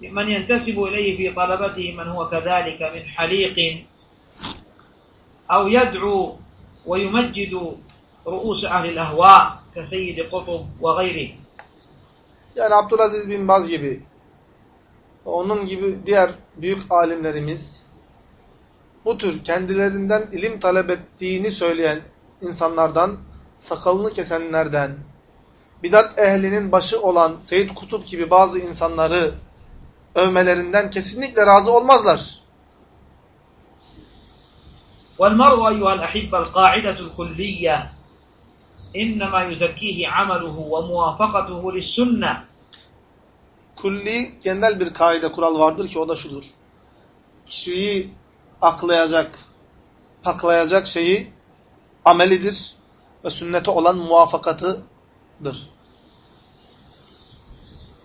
من ينتسب إليه في طلبته من هو كذلك من حليق أو يدعو ويمجد رؤوس أهل الأهواء كسيد قطب وغيره Yani Abdülaziz bin Baz gibi, onun gibi diğer büyük alimlerimiz, bu tür kendilerinden ilim talep ettiğini söyleyen insanlardan, sakalını kesenlerden, bidat ehlinin başı olan Seyyid Kutup gibi bazı insanları övmelerinden kesinlikle razı olmazlar. والمرء أيها الأحبة القاعدة الكلية إنما يزكيه عمله وموافقته للسنة Kulli, genel bir kaide, kural vardır ki o da şudur. Kişiyi aklayacak, paklayacak şeyi amelidir ve sünnete olan muvafakatıdır.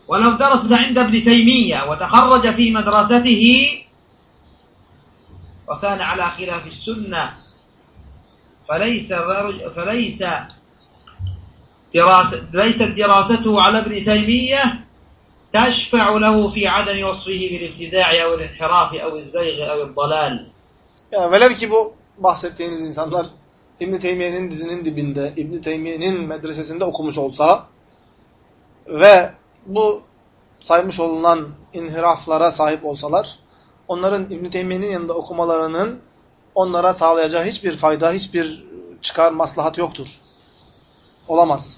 ولو درس عند ابن تيمية وتخرج في مدرسته وكان على خلاف السنة فليس فليس دراسته على ابن تيمية تشفع له في عدم وصفه بالابتداع أو الانحراف أو الزيغ أو الضلال Yani velev ki bu bahsettiğiniz insanlar İbn Teymiye'nin dizinin dibinde, İbn Teymiye'nin medresesinde okumuş olsa ve bu saymış olunan inhiraflara sahip olsalar, onların İbn Teymiye'nin yanında okumalarının onlara sağlayacağı hiçbir fayda, hiçbir çıkar, maslahat yoktur. Olamaz.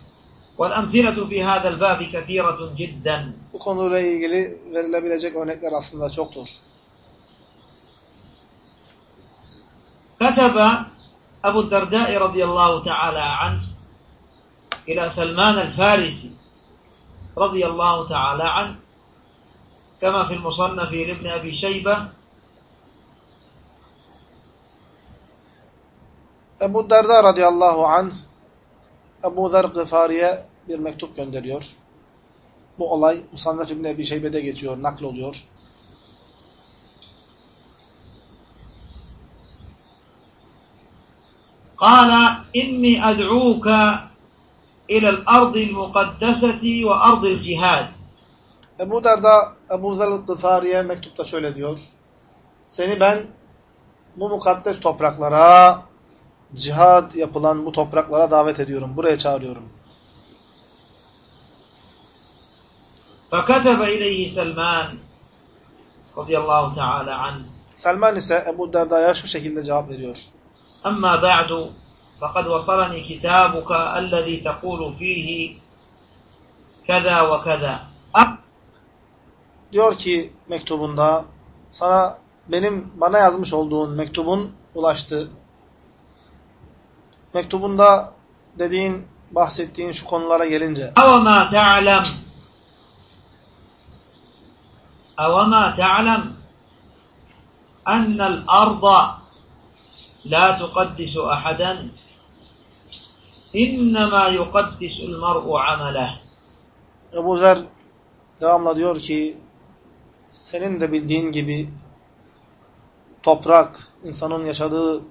والأمثلة في هذا الباب كثيرة جدا Bu konuyla ilgili verilebilecek örnekler aslında çoktur. كتب أبو الدرداء رضي الله تعالى عنه إلى سلمان الفارسي رضي الله تعالى عنه كما في المصنف لابن أبي شيبة Ebu Derda radıyallahu anh Ebu Zer Gıfari'ye bir mektup gönderiyor. Bu olay Musannef İbni Ebi Şeybe'de geçiyor, nakl oluyor. قال إني أدعوك إلى الأرض المقدسة وأرض الجهاد Ebu Derda Ebu Zer Gıfari'ye mektupta şöyle diyor. Seni ben bu mukaddes topraklara, cihad yapılan bu topraklara davet ediyorum. Buraya çağırıyorum. فكتب إليه سلمان رضي الله تعالى عنه Selman ise Ebu Derda'ya şu şekilde cevap veriyor. أما بعد فقد وصلني كتابك الذي تقول فيه كذا وكذا Diyor ki mektubunda sana benim bana yazmış olduğun mektubun ulaştı. Mektubunda dediğin, bahsettiğin şu konulara gelince أوما تعلم أوما تعلم أن الأرض لا تقدس أحدا إنما يقدس المرء عمله Ebu Zer devamla diyor ki senin de bildiğin gibi toprak, insanın yaşadığı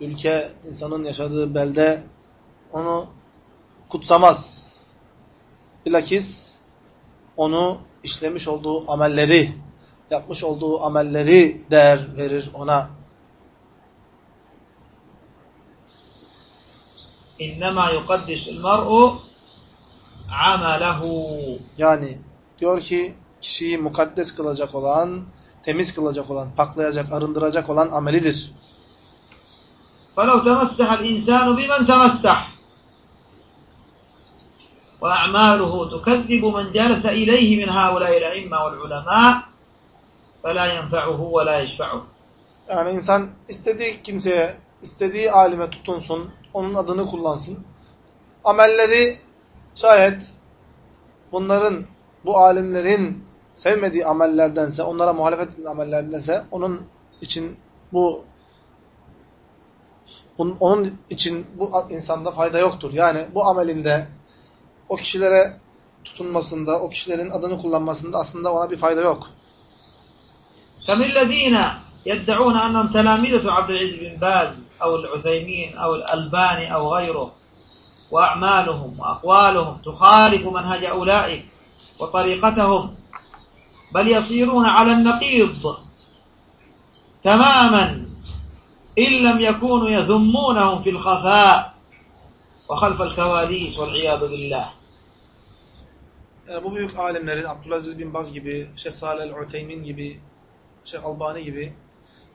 ülke, insanın yaşadığı belde onu kutsamaz. Bilakis onu işlemiş olduğu amelleri, yapmış olduğu amelleri değer verir ona. إنما يقدس المرء عمله Yani diyor ki kişiyi mukaddes kılacak olan, temiz kılacak olan, paklayacak, arındıracak olan amelidir. فلو تمسح الإنسان بمن تمسح وأعماله تكذب من جلس إليه من هؤلاء الأئمة والعلماء فلا ينفعه ولا يشفعه Yani insan istediği kimseye, istediği alime tutunsun, onun adını kullansın. Amelleri şayet bunların, bu alimlerin sevmediği amellerdense, onlara muhalefet ettiği amellerdense onun için bu bunun- onun için bu insanda fayda yoktur. Yani bu amelinde o kişilere tutunmasında, o kişilerin adını kullanmasında aslında ona bir fayda yok. فمن الذين يدعون أنهم تلاميذة عبد العزيز بن باز أو العثيمين أو الألباني أو غيره وأعمالهم وأقوالهم تخالف منهج أولئك وطريقتهم بل يصيرون على النقيض تماما إن لم يكونوا يذمونهم في الخفاء وخلف الكواليس والعياذ بالله Yani bu büyük alimlerin Abdülaziz bin Baz gibi, Şeyh Salih el-Utheymin gibi, Şeyh Albani gibi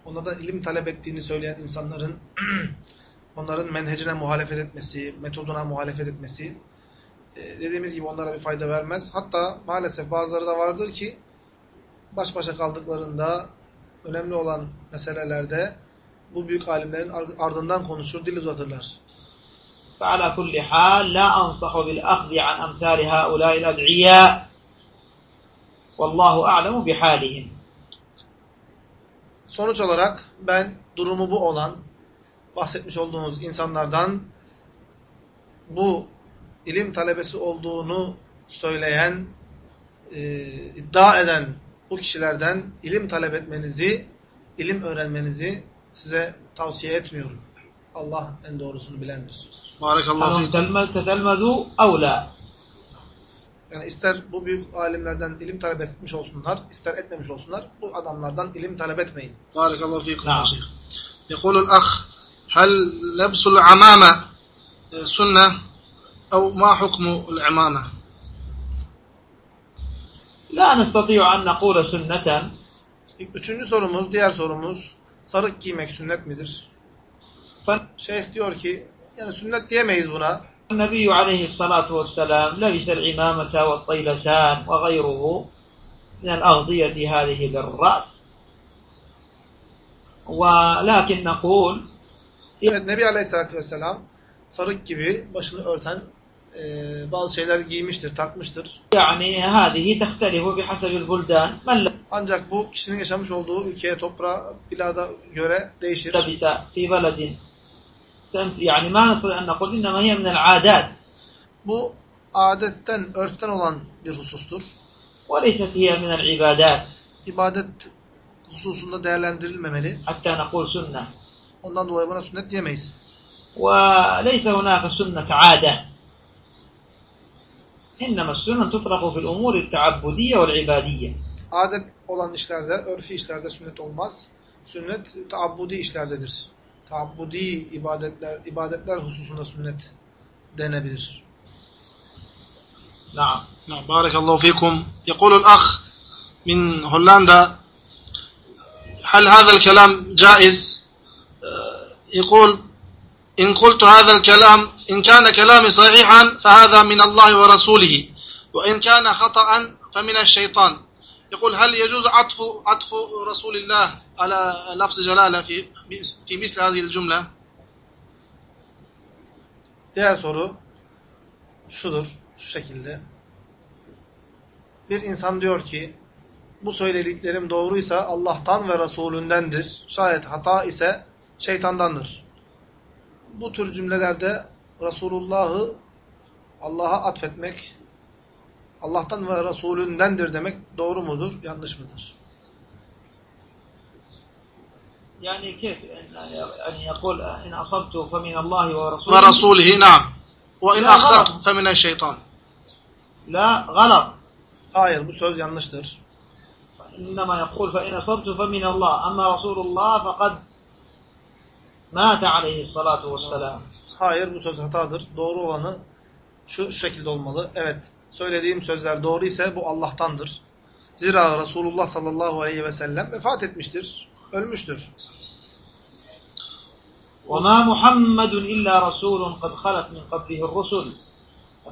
onlardan ilim talep ettiğini söyleyen insanların onların menhecine muhalefet etmesi, metoduna muhalefet etmesi e, dediğimiz gibi onlara bir fayda vermez. Hatta maalesef bazıları da vardır ki baş başa kaldıklarında önemli olan meselelerde bu büyük alimlerin ardından konuşur, dil uzatırlar. فعلى كل حال لا أنصح بالأخذ عن أمثال هؤلاء الأدعياء والله أعلم بحالهم Sonuç olarak ben durumu bu olan bahsetmiş olduğunuz insanlardan bu ilim talebesi olduğunu söyleyen, e, iddia eden bu kişilerden ilim talep etmenizi, ilim öğrenmenizi size tavsiye etmiyorum. Allah en doğrusunu bilendir. Barakallahu أنهم fikum. تلمذ- تتلمذوا أو لا Yani ister bu büyük alimlerden ilim talep etmiş olsunlar, ister etmemiş olsunlar, bu adamlardan ilim talep etmeyin. بارك الله فيكم نعم. يا شيخ يقول الأخ هل لبس العمامة سنة أو ما حكم العمامة لا نستطيع أن نقول سنة Üçüncü sorumuz, diğer sorumuz, sarık giymek sünnet midir? Şeyh diyor ki yani sünnet diyemeyiz buna. Nebiyyü aleyhissalatu vesselam levisel imamete ve taylesan ve gayruhu minel ağziyeti hâzihi lirras. Velakin nekul Evet, Nebi Aleyhisselatü Vesselam sarık gibi başını örten e, bazı şeyler giymiştir, takmıştır. Yani hâzihi tehtelifu bihasebil buldan. Ancak bu kişinin yaşamış olduğu ülkeye, toprağa, bilada göre değişir. Tabi da, yani ma nasıl en nekul innema hiye minel adet. Bu adetten, örften olan bir husustur. Ve leyset hiye minel ibadet. İbadet hususunda değerlendirilmemeli. Hatta nekul sünnet. Ondan dolayı buna sünnet diyemeyiz. Ve leyse hunâke sünnet adet. İnnemâ sünnet tutraku fil umuri teabbudiyye vel ibadiyye. Adet olan işlerde, örfi işlerde sünnet olmaz. Sünnet taabbudi işlerdedir. Taabbudi ibadetler, ibadetler hususunda sünnet denebilir. نعم نعم بارك الله فيكم يقول الأخ من هولندا هل هذا الكلام جائز يقول إن قلت هذا الكلام إن كان كلامي صحيحا فهذا من الله ورسوله وإن كان خطأ فمن الشيطان يقول هل يجوز عطف عطف رسول الله على لفظ جلالة في في مثل هذه الجملة Diğer soru şudur, şu şekilde. Bir insan diyor ki, bu söylediklerim doğruysa Allah'tan ve Resulündendir. Şayet hata ise şeytandandır. Bu tür cümlelerde Resulullah'ı Allah'a atfetmek, Allah'tan ve Resulündendir demek doğru mudur, yanlış mıdır? Yani keyf en yakul en asabtu fe min Allah ve Resulü ve Resulihi na'am ve in akhtartu fe min Hayır bu söz yanlıştır. İnnemâ yakul fe in asabtu fe min Allah ama Resulullah fekad mâte aleyhissalatu vesselam. Hayır bu söz hatadır. Doğru olanı şu şekilde olmalı. Evet söylediğim sözler doğru ise bu Allah'tandır. Zira Resulullah sallallahu aleyhi ve sellem vefat etmiştir, ölmüştür. وما محمد إلا رسول قد خلت من قبله الرسل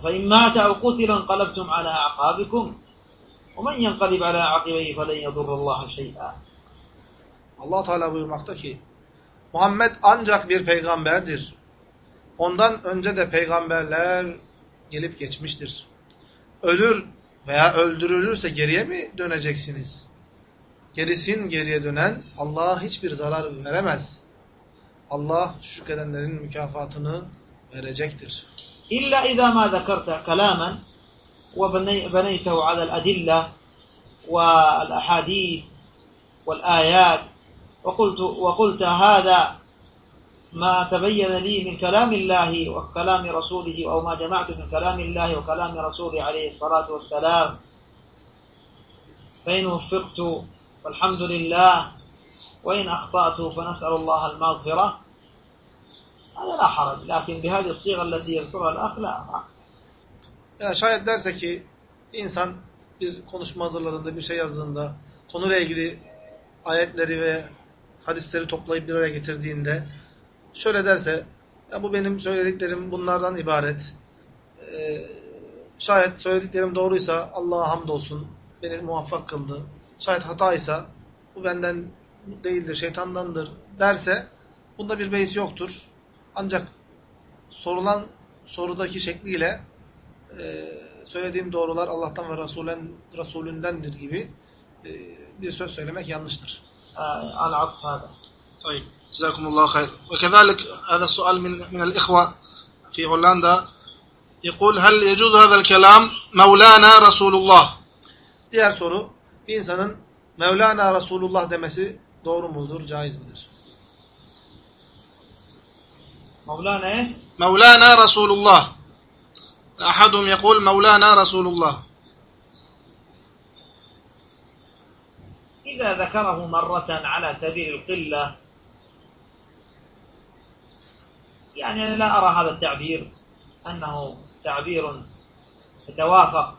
فإن مات أو قتل انقلبتم على أعقابكم ومن ينقلب على عقبيه فلن يضر الله شيئا allah Teala buyurmakta ki, Muhammed ancak bir peygamberdir. Ondan önce de peygamberler gelip geçmiştir. Ölür veya öldürülürse geriye mi döneceksiniz? Gerisin geriye dönen Allah'a hiçbir zarar veremez. Allah şükredenlerin mükafatını verecektir. إلا إذا ما ذكرت كلاما وبنيته على الأدلة والأحاديث والآيات وقلت وقلت هذا ما تبين لي من كلام الله وكلام رسوله أو ما جمعت من كلام الله وكلام رسوله عليه الصلاة والسلام. فإن وفقت فالحمد لله. وإن أخطأت فنسأل الله المغفرة. هذا لا حرج لكن بهذه الصيغة التي يذكرها الأخ لا. Yani şayet derse insan bir konuşma hazırladığında, bir şey yazdığında, konuyla ilgili ayetleri ve hadisleri toplayıp bir araya getirdiğinde şöyle derse, ya bu benim söylediklerim bunlardan ibaret. Ee, şayet söylediklerim doğruysa Allah'a hamdolsun, beni muvaffak kıldı. Şayet hataysa bu benden değildir, şeytandandır derse bunda bir beis yoktur. Ancak sorulan sorudaki şekliyle e, söylediğim doğrular Allah'tan ve Resulen, Resulündendir gibi e, bir söz söylemek yanlıştır. Al-Asfada. جزاكم الله خير. وكذلك هذا السؤال من من الإخوة في هولندا. يقول هل يجوز هذا الكلام؟ مولانا رسول الله. Diğer soru, bir insanın Mevlana Resulullah demesi doğru mudur, caiz midir? مولانا؟ مولانا رسول الله أحدهم يقول مولانا رسول الله. إذا ذكره مرة على سبيل القلة يعني أنا لا أرى هذا التعبير أنه تعبير يتوافق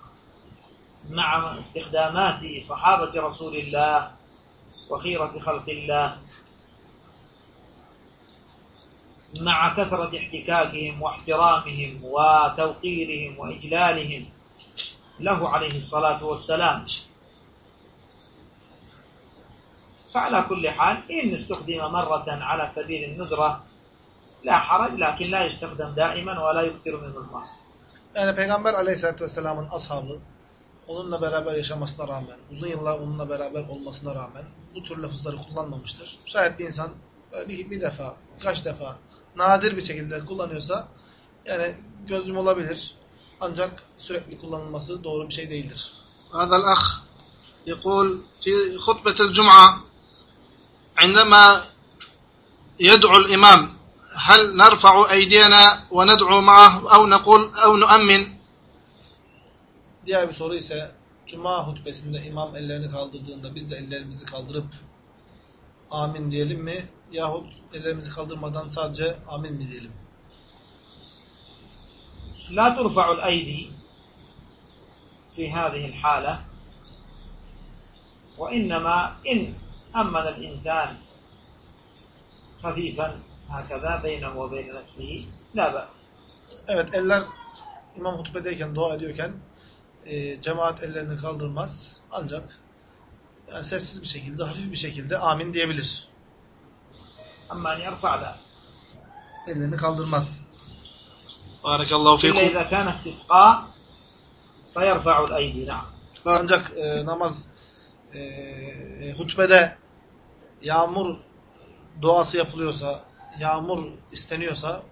مع استخدامات صحابة رسول الله وخيرة خلق الله مع كثرة احتكاكهم واحترامهم وتوقيرهم وإجلالهم له عليه الصلاة والسلام. فعلى كل حال إن استخدم مرة على سبيل الندرة لا حرج لكن لا يستخدم دائما ولا يكثر من الله Yani Peygamber aleyhissalatü vesselamın ashabı onunla beraber yaşamasına rağmen, uzun yıllar onunla beraber olmasına rağmen bu tür lafızları kullanmamıştır. Şayet bir insan böyle bir, bir defa, birkaç defa nadir bir şekilde kullanıyorsa yani gözüm olabilir. Ancak sürekli kullanılması doğru bir şey değildir. هذا الأخ يقول في خطبة الجمعة عندما يدعو الإمام هل نرفع أيدينا وندعو معه أو نقول أو نؤمن Diğer bir soru ise Cuma hutbesinde imam ellerini kaldırdığında biz de ellerimizi kaldırıp amin diyelim mi? Yahut ellerimizi kaldırmadan sadece amin mi diyelim? لا ترفع الأيدي في هذه الحالة وإنما إن أمن الإنسان خفيفا hakeza beynehu ve beyne nefsihi la Evet eller imam hutbedeyken, dua ediyorken e, cemaat ellerini kaldırmaz. Ancak yani sessiz bir şekilde, hafif bir şekilde amin diyebilir. Ama yarfa'da ellerini kaldırmaz. Barakallahu fikum. İlle izâ kâne istisqa feyerfa'ul eydi. Ancak e, namaz e, e, hutbede yağmur duası yapılıyorsa yağmur isteniyorsa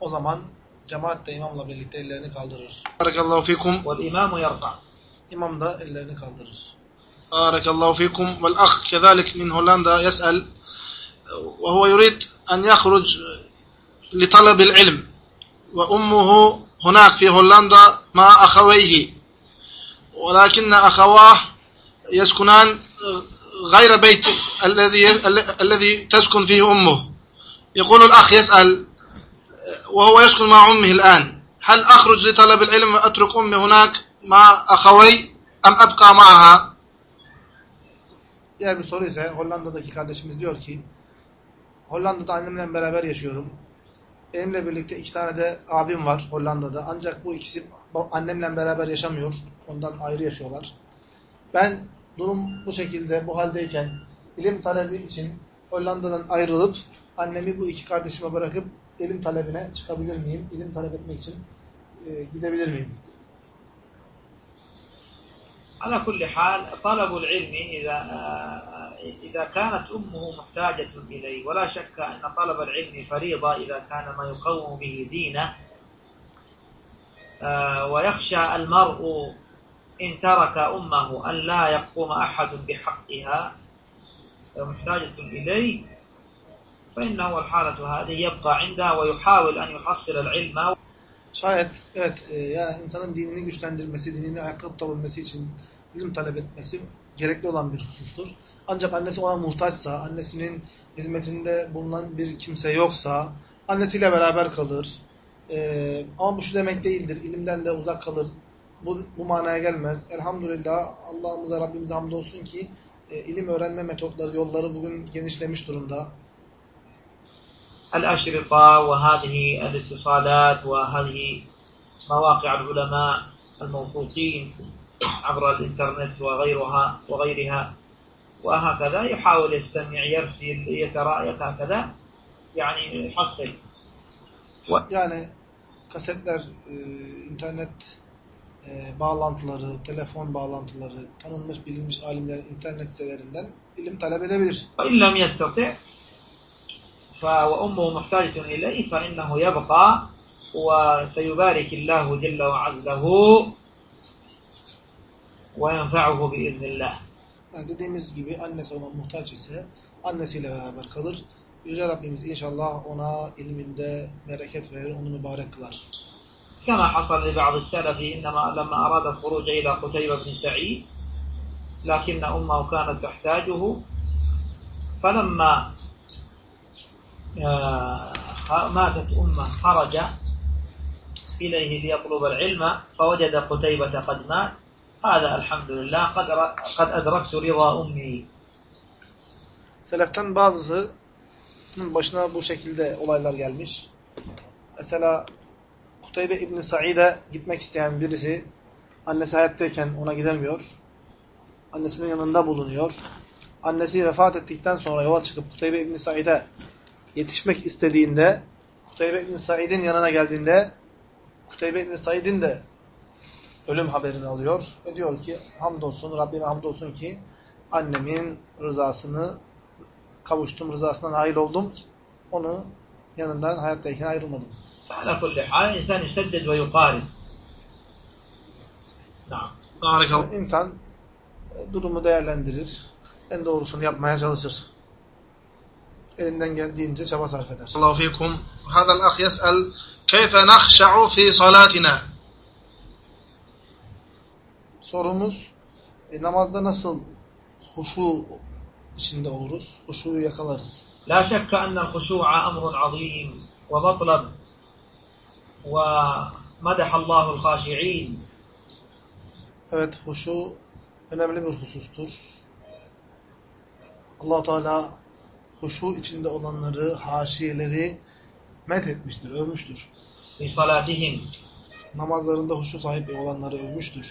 o zaman cemaat de imamla birlikte ellerini kaldırır. Barakallahu fikum. Vel imamu yarfa. İmam da ellerini kaldırır. Barakallahu fikum. Vel akh kezalik min Hollanda yes'el ve huve yurid an yakhruc li talabil ilm ve ummuhu هناك في هولندا مع أخويه ولكن أخواه يسكنان غير بيت الذي الذي تسكن فيه أمه يقول الأخ يسأل وهو يسكن مع أمه الآن هل أخرج لطلب العلم وأترك أمي هناك مع أخوي أم أبقى معها Diğer bir soru ise Hollanda'daki kardeşimiz diyor ki Hollanda'da annemle beraber yaşıyorum. Benimle birlikte iki tane de abim var Hollanda'da. Ancak bu ikisi annemle beraber yaşamıyor. Ondan ayrı yaşıyorlar. Ben durum bu şekilde, bu haldeyken ilim talebi için Hollanda'dan ayrılıp annemi bu iki kardeşime bırakıp ilim talebine çıkabilir miyim? İlim talep etmek için e, gidebilir miyim? على كل حال طلب العلم إذا إذا كانت أمه محتاجة إليه ولا شك أن طلب العلم فريضة إذا كان ما يقوم به دينه ويخشى المرء إن ترك أمه أن لا يقوم أحد بحقها محتاجة إليه فإنه الحالة هذه يبقى عندها ويحاول أن يحصل العلم Şayet evet e, ya insanın dinini güçlendirmesi, dinini ayakta tutabilmesi için ilim talep etmesi gerekli olan bir husustur. Ancak annesi ona muhtaçsa, annesinin hizmetinde bulunan bir kimse yoksa, annesiyle beraber kalır. E, ama bu şu demek değildir, ilimden de uzak kalır. Bu, bu manaya gelmez. Elhamdülillah Allah'ımıza Rabbimize hamdolsun ki e, ilim öğrenme metotları, yolları bugün genişlemiş durumda. الأشرطة وهذه الاتصالات وهذه مواقع العلماء الموثوقين عبر الإنترنت وغيرها وغيرها وهكذا يحاول يستمع يرسل يتراءى هكذا يعني يحصل Yani kasetler, e, internet e, bağlantıları, telefon bağlantıları, tanınmış bilinmiş alimlerin internet sitelerinden ilim talep edebilir. وإن لم يستطع وأمه محتاجة إليه فإنه يبقى وسيبارك الله جل وعز له وينفعه بإذن الله dediğimiz gibi annesi ona muhtaç ise annesiyle beraber kalır. Yüce Rabbimiz inşallah ona ilminde bereket verir, onu mübarek kılar. كما حصل لبعض السلف إنما لما أراد الخروج إلى قتيبة بن سعيد لكن أمه كانت تحتاجه فلما ماتت أمه خرج إليه ليطلب العلم فوجد قتيبة قد مات هذا الحمد لله قد قد أدركت رضا أمي Seleften bazısının başına bu şekilde olaylar gelmiş. Mesela Kutaybe İbni Said'e gitmek isteyen birisi annesi hayattayken ona gidemiyor. Annesinin yanında bulunuyor. Annesi vefat ettikten sonra yola çıkıp Kutaybe İbni Said'e yetişmek istediğinde Kutaybe İbn Said'in yanına geldiğinde Kutaybe İbn Said'in de ölüm haberini alıyor ve diyor ki hamdolsun Rabbime hamdolsun ki annemin rızasını kavuştum, rızasından hayır oldum. Onu yanından hayattayken ayrılmadım. Ala kulli insan iştedded ve yukarib. Harika. İnsan e, durumu değerlendirir. En doğrusunu yapmaya çalışır elinden geldiğince çaba sarf eder. Allahu fikum. Hada al-akh yes'al keyfe nahşa'u fi salatina. Sorumuz e, namazda nasıl huşu içinde oluruz? Huşuyu yakalarız. La şekka enne huşu'a emrun azim ve matlab ve medehallahu l-haşi'in. Evet, huşu önemli bir husustur. allah Teala huşu içinde olanları, haşiyeleri met etmiştir, övmüştür. في صلاتهم Namazlarında huşu sahibi olanları övmüştür.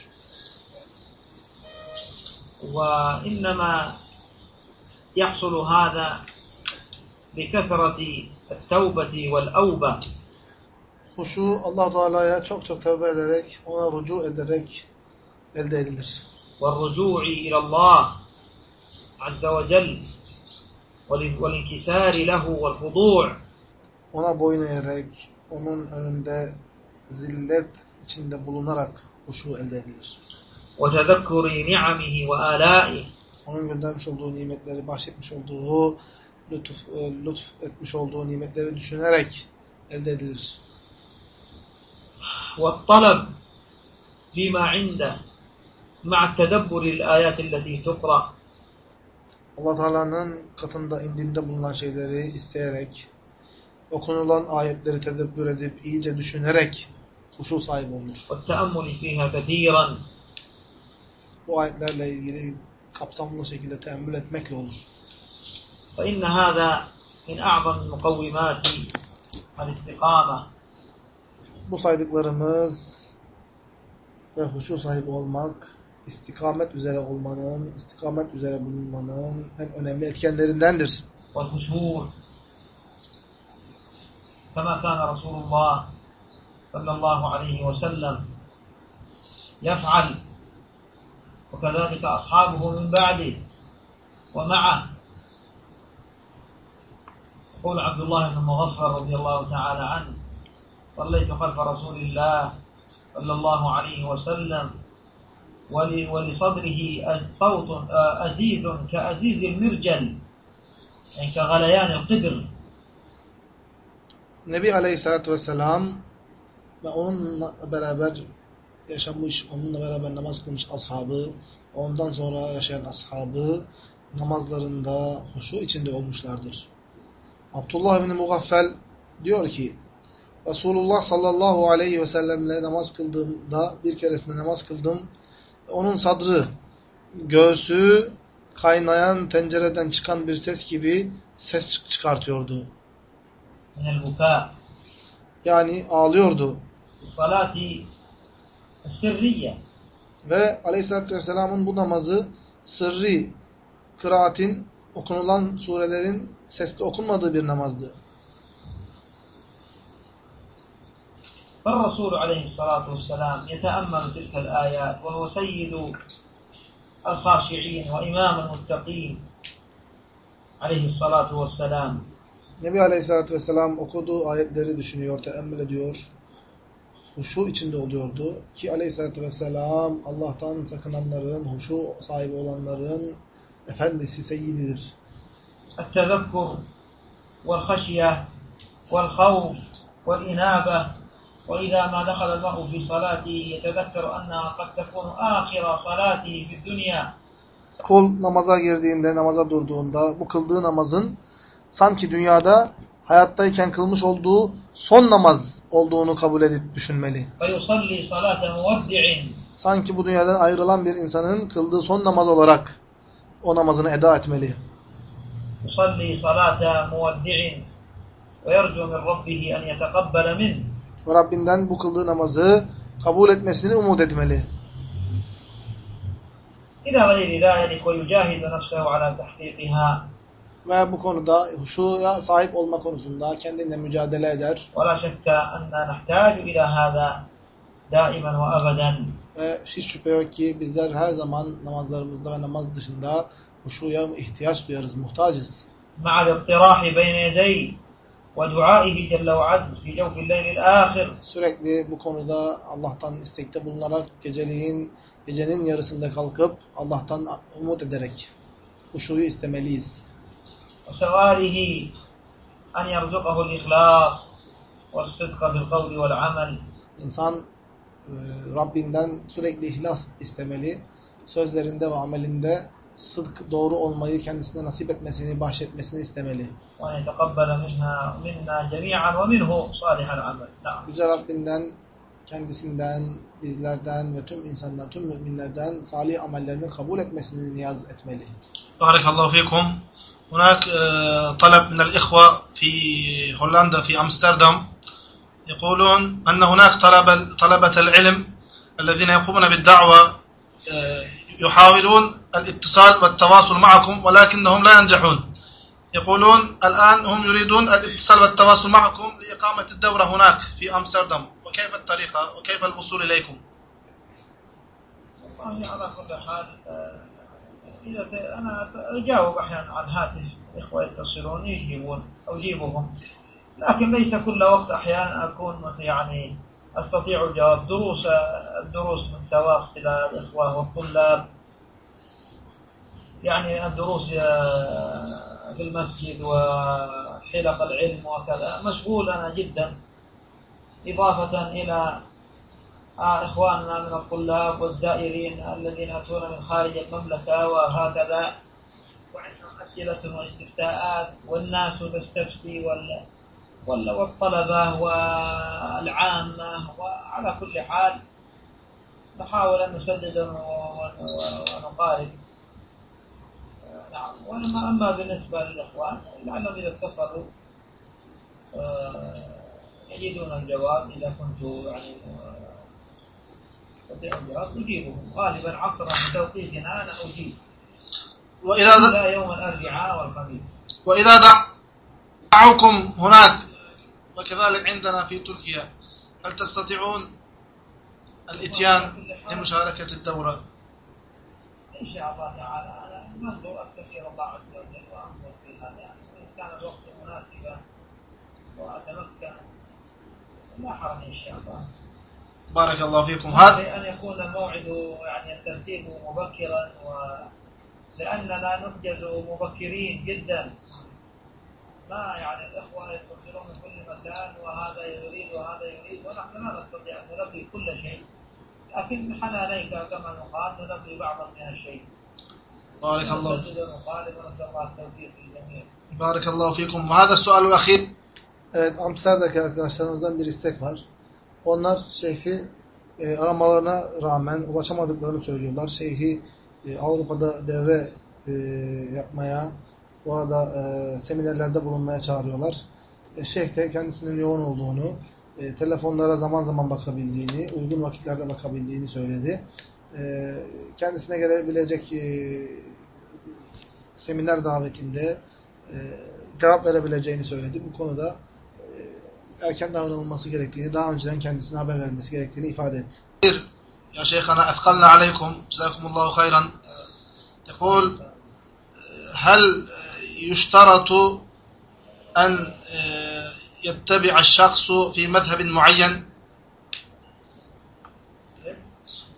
وإنما يحصل هذا بكثرة التوبة والأوبة Huşu allah Teala'ya çok çok tövbe ederek, ona rücu ederek elde edilir. والرجوع إلى الله عز وجل وال- والانكسار له والخضوع Ona boyun eğerek, onun önünde zillet içinde bulunarak huşu elde edilir. وتذكر نعمه وآلائه Onun göndermiş olduğu nimetleri, bahşetmiş olduğu, lütuf, e, lütf etmiş olduğu nimetleri düşünerek elde edilir. والطلب فيما عنده مع التدبر الآيات التي تقرأ allah Teala'nın katında indinde bulunan şeyleri isteyerek, okunulan ayetleri tedebbür edip, iyice düşünerek huşu sahibi olunur. والتأمل فيها كثيرا Bu ayetlerle ilgili kapsamlı şekilde teemmül etmekle olur. فإن هذا من أعظم مقومات الاستقامة Bu saydıklarımız ve huşu sahibi olmak, istikamet üzere olmanın, istikamet üzere bulunmanın en önemli etkenlerindendir. والخشوع كما كان رسول الله صلى الله عليه وسلم يفعل وكذلك أصحابه من بعده ومعه يقول عبد الله بن مغفر رضي الله تعالى عنه صليت خلف رسول الله صلى الله عليه وسلم ولصدره أز- صوت آه، أزيز كأزيز المرجل يعني كغليان القدر Nebi Aleyhisselatü Vesselam ve onunla beraber yaşamış, onunla beraber namaz kılmış ashabı, ondan sonra yaşayan ashabı namazlarında huşu içinde olmuşlardır. Abdullah bin Mugaffel diyor ki, Resulullah sallallahu aleyhi ve sellemle namaz kıldığımda, bir keresinde namaz kıldım, onun sadrı, göğsü kaynayan tencereden çıkan bir ses gibi ses çıkartıyordu. Yani ağlıyordu. Ve aleyhissalatü vesselamın bu namazı sırri, kıraatin, okunulan surelerin sesli okunmadığı bir namazdı. فالرسول عليه الصلاة والسلام يتأمل تلك الآيات وهو سيد الخاشعين وإمام المتقين عليه الصلاة والسلام Nebi Aleyhisselatü Vesselam okuduğu ayetleri düşünüyor, teemmül ediyor. Huşu içinde oluyordu. Ki Aleyhisselatü Vesselam Allah'tan sakınanların, huşu sahibi olanların efendisi, seyyididir. التذكر والخشية والخوف والإنابة وإذا ما دخل المرء في صلاته يتذكر أنها قد تكون آخر صلاته في الدنيا Kul namaza girdiğinde, namaza durduğunda bu kıldığı namazın sanki dünyada hayattayken kılmış olduğu son namaz olduğunu kabul edip düşünmeli. فيصلي صلاة مودع Sanki bu dünyadan ayrılan bir insanın kıldığı son namaz olarak o namazını eda etmeli. يصلي صلاة مودع ويرجو من ربه أن يتقبل منه Ve Rabbinden bu kıldığı namazı kabul etmesini umut etmeli. إلى غير ذلك ويجاهد نفسه على تحقيقها Ve bu konuda huşuya sahip olma konusunda kendine mücadele eder. ولا شك أننا نحتاج إلى هذا دائما وأبدا Ve hiç şüphe yok ki bizler her zaman namazlarımızda ve namaz dışında huşuya ihtiyaç duyarız, muhtacız. مع الاقتراح بين يدي ve duaihi celle ve azz fi cevfilleyl. Sürekli bu konuda Allah'tan istekte bulunarak geceliğin gecenin yarısında kalkıp Allah'tan umut ederek huşuyu istemeliyiz. Ve sevalihi en yerzukahu'l ihlas ve sıdka. İnsan e, Rabbinden sürekli ihlas istemeli. Sözlerinde ve amelinde sıdk doğru olmayı kendisine nasip etmesini, bahşetmesini istemeli. وأن يتقبل منها منا جميعا ومنه صالح العمل نعم Yüce Rabbinden, kendisinden, bizlerden ve tüm insanlar, tüm müminlerden salih amellerini kabul etmesini niyaz etmeli. بارك الله فيكم هناك آه، طلب من الإخوة في هولندا في أمستردام يقولون أن هناك طلبة, طلبة العلم الذين يقومون بالدعوة آه، يحاولون الاتصال والتواصل معكم ولكنهم لا ينجحون. يقولون الآن هم يريدون الاتصال والتواصل معكم لإقامة الدورة هناك في أمستردام. وكيف الطريقة؟ وكيف الوصول إليكم؟ والله على كل حال آه، إذا أنا أجاوب أحيانا على الهاتف إخوة يتصلون يجيبون أجيبهم لكن ليس كل وقت أحيانا أكون يعني أستطيع الجواب دروس الدروس مستوى اختلاف الإخوة والطلاب. يعني الدروس آه، في المسجد وحلق العلم وكذا. مشغول أنا جدا. إضافة إلى آه، إخواننا من الطلاب والزائرين الذين يأتون من خارج المملكة وهكذا. وعندهم أسئلة واستفتاءات والناس تستفتي وال- والطلبة والعامة وعلى كل حال نحاول أن نسدد ون- ون- ونقارب. آه، نعم وأما أما بالنسبة للإخوان لعلهم إذا اتصلوا آه، يجدون الجواب إذا كنت يعني آه، أستطيع الجواب أجيبهم. غالبا عصرا بتوقيتنا أنا أجيب. وإذا إلا يوم الأربعاء والخميس. وإذا دعوكم هناك وكذلك عندنا في تركيا. هل تستطيعون الإتيان لمشاركة الدورة؟ إن شاء الله تعالى ننظر أستخير الله عز وجل وأنظر في هذا إن كان الوقت مناسبا وأتمكن لا حرج إن شاء الله بارك الله فيكم. هذا أن يكون الموعد يعني الترتيب مبكرا و لأننا نحجز مبكرين جدا. ما يعني الإخوة يتصلون من كل مكان وهذا يريد وهذا يريد ونحن لا نستطيع أن نلبي كل شيء لكن بحنانيك كما يقال نلبي بعضا من الشيء بارك الله نسدد ونقارب ونسأل الله التوفيق للجميع بارك الله فيكم وهذا السؤال الأخير Evet, Amsterdam'daki arkadaşlarımızdan bir istek var. Onlar şeyhi e, aramalarına rağmen ulaşamadıklarını söylüyorlar. Şeyhi e, Avrupa'da devre e, yapmaya, orada e, seminerlerde bulunmaya çağırıyorlar. E, şeyh de kendisinin yoğun olduğunu, e, telefonlara zaman zaman bakabildiğini, uygun vakitlerde bakabildiğini söyledi. E, kendisine gelebilecek e, seminer davetinde e, cevap verebileceğini söyledi. Bu konuda e, erken davranılması gerektiğini, daha önceden kendisine haber vermesi gerektiğini ifade etti. يا شيخنا أثقلنا عليكم جزاكم الله خيرا يقول هل يشترط أن يتبع الشخص في مذهب معين.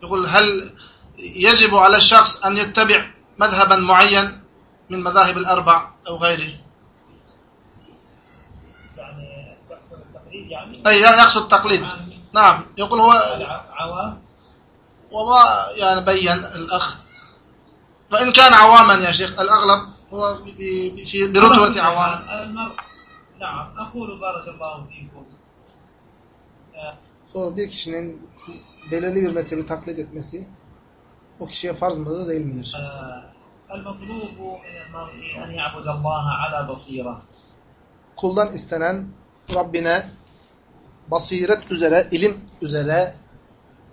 يقول هل يجب على الشخص أن يتبع مذهبا معين من مذاهب الأربع أو غيره؟ يعني التقليد يعني؟ أي يقصد تقليد عام- نعم. يقول هو وما يعني بين الأخ. فإن كان عواما يا شيخ الأغلب هو ب- ب- في برتبة عوام المرء نعم أقول بارك الله فيكم آه، Sonra bir kişinin belirli bir mezhebi taklit etmesi o kişiye farz mıdır değil midir? آه، المطلوب من المرء أن يعبد الله على بصيرة Kuldan istenen Rabbine basiret üzere, ilim üzere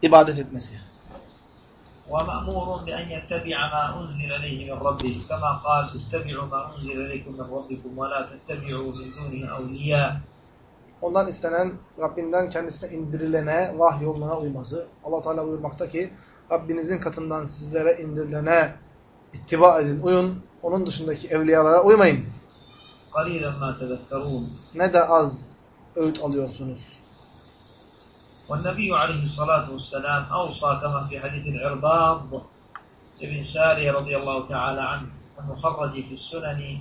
ibadet etmesi. ومأمور بأن يتبع ما أنزل إليه من ربه كما قال اتبعوا ما أنزل إليكم من ربكم ولا تتبعوا من دونه أولياء Ondan istenen Rabbinden kendisine indirilene, vahiy yoluna uyması. Allah Teala buyurmakta ki Rabbinizin katından sizlere indirilene ittiba edin, uyun. Onun dışındaki evliyalara uymayın. قليلا ما تذكرون Ne de az öğüt alıyorsunuz. والنبي عليه الصلاة والسلام أوصى كما في حديث العرباض ابن ساري رضي الله تعالى عنه المخرج في السنن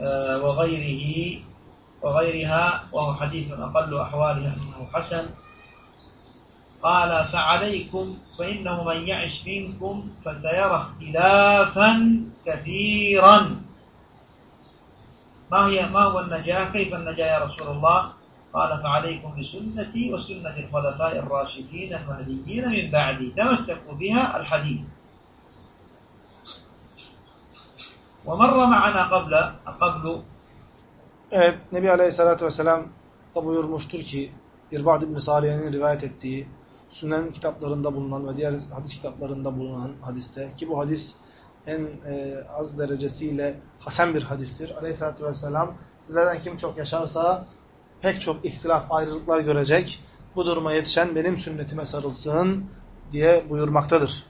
آه، وغيره وغيرها وهو حديث أقل أحوالها أنه حسن. قال فعليكم فإنه من يعش منكم فسيرى اختلافا كثيرا. ما هي ما هو النجاة؟ كيف النجاة يا رسول الله؟ قال فعليكم بسنتي وسنة الخلفاء الراشدين المهديين من بعدي تمسكوا بها الحديث ومر معنا قبل قبل Evet, Nebi Aleyhisselatü Vesselam da buyurmuştur ki, İrbad İbn-i Sariye'nin rivayet ettiği, Sünnen kitaplarında bulunan ve diğer hadis kitaplarında bulunan hadiste, ki bu hadis en e, az derecesiyle hasen bir hadistir. Aleyhisselatü Vesselam, sizlerden kim çok yaşarsa, pek çok ihtilaf ayrılıklar görecek. Bu duruma yetişen benim sünnetime sarılsın diye buyurmaktadır.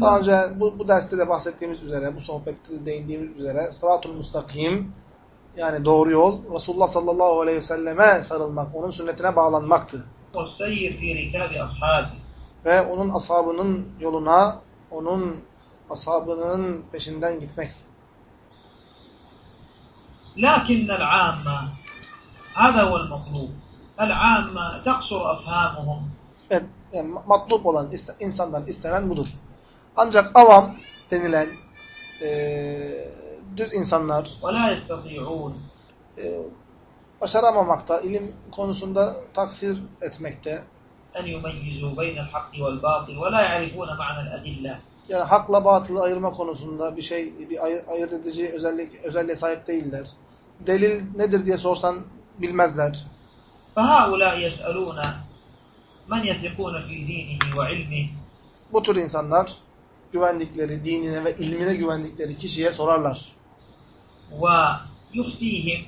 Daha önce bu, bu derste de bahsettiğimiz üzere, bu sohbette de değindiğimiz üzere sıratul mustakim yani doğru yol Resulullah sallallahu aleyhi ve selleme sarılmak, onun sünnetine bağlanmaktı. Ve onun ashabının yoluna, onun ashabının peşinden gitmekti. لكن العامة هذا هو المطلوب العامة تقصر أفهامهم Evet, yani matlub olan iste- insandan istenen budur. Ancak avam denilen eee, düz insanlar ولا يستطيعون eee, başaramamakta, ilim konusunda taksir etmekte, أن يميزوا بين الحق والباطل ولا يعرفون معنى الأدلة yani hakla batılı ayırma konusunda bir şey, bir ay- ayırt edici özellik, özelliğe sahip değiller. Delil nedir diye sorsan bilmezler. فهؤلاء يسألون من يثقون في دينه وعلمه Bu tür insanlar güvendikleri, dinine ve ilmine güvendikleri kişiye sorarlar. ويفتيهم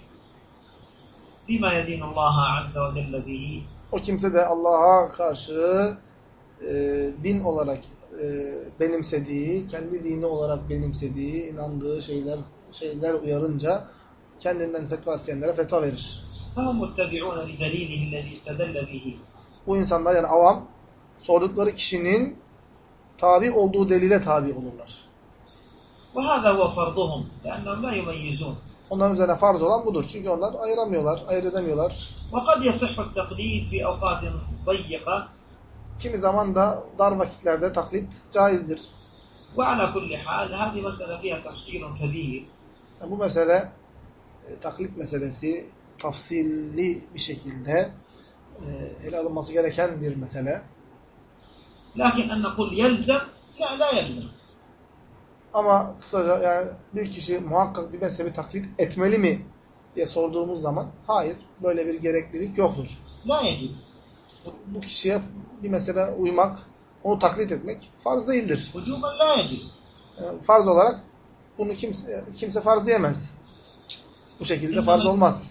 بما يدين الله عز وجل به O kimse de Allah'a karşı e, din olarak e, benimsediği, kendi dini olarak benimsediği, inandığı şeyler şeyler uyarınca kendinden fetva isteyenlere fetva verir. Bu insanlar yani avam sordukları kişinin tabi olduğu delile tabi olurlar. Onların üzerine farz olan budur. Çünkü onlar ayıramıyorlar, ayırt edemiyorlar. Kimi zaman da dar vakitlerde taklit caizdir. Yani bu mesele e, taklit meselesi tafsilli bir şekilde e, ele alınması gereken bir mesele. Lakin en nekul yelzem la yelzem. Ama kısaca yani bir kişi muhakkak bir mezhebi taklit etmeli mi diye sorduğumuz zaman hayır böyle bir gereklilik yoktur. La bu, bu kişiye bir mezhebe uymak, onu taklit etmek farz değildir. Yani e, farz olarak bunu kimse, kimse farz diyemez. Bu şekilde farz olmaz.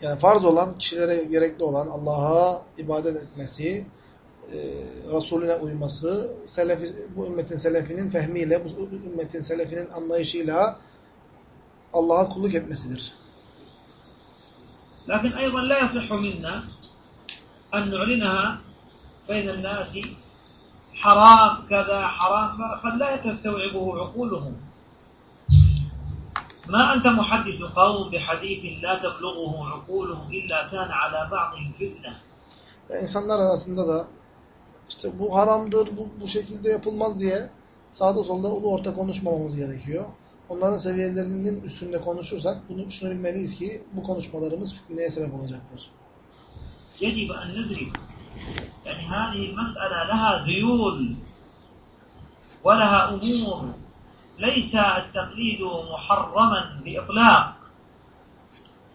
Yani farz olan, kişilere gerekli olan Allah'a ibadet etmesi, e, Resulüne uyması, selefi, bu ümmetin selefinin fehmiyle, bu ümmetin selefinin anlayışıyla Allah'a kulluk etmesidir. Lakin aydan la yasihhu minna en nu'linaha beynen nasi حرام كذا حرام قد لا تستوعبه عقولهم ما أنت محدث قوم بحديث لا تبلغه عقولهم إلا كان على بعضهم فتنة Ve insanlar arasında da işte bu haramdır, bu, bu şekilde yapılmaz diye sağda solda ulu orta konuşmamamız gerekiyor. Onların seviyelerinin üstünde konuşursak bunu şunu bilmeliyiz ki bu konuşmalarımız fitneye sebep olacaktır. يجب أن ندرك يعني هذه المسألة لها ذيول ولها أمور ليس التقليد محرما بإطلاق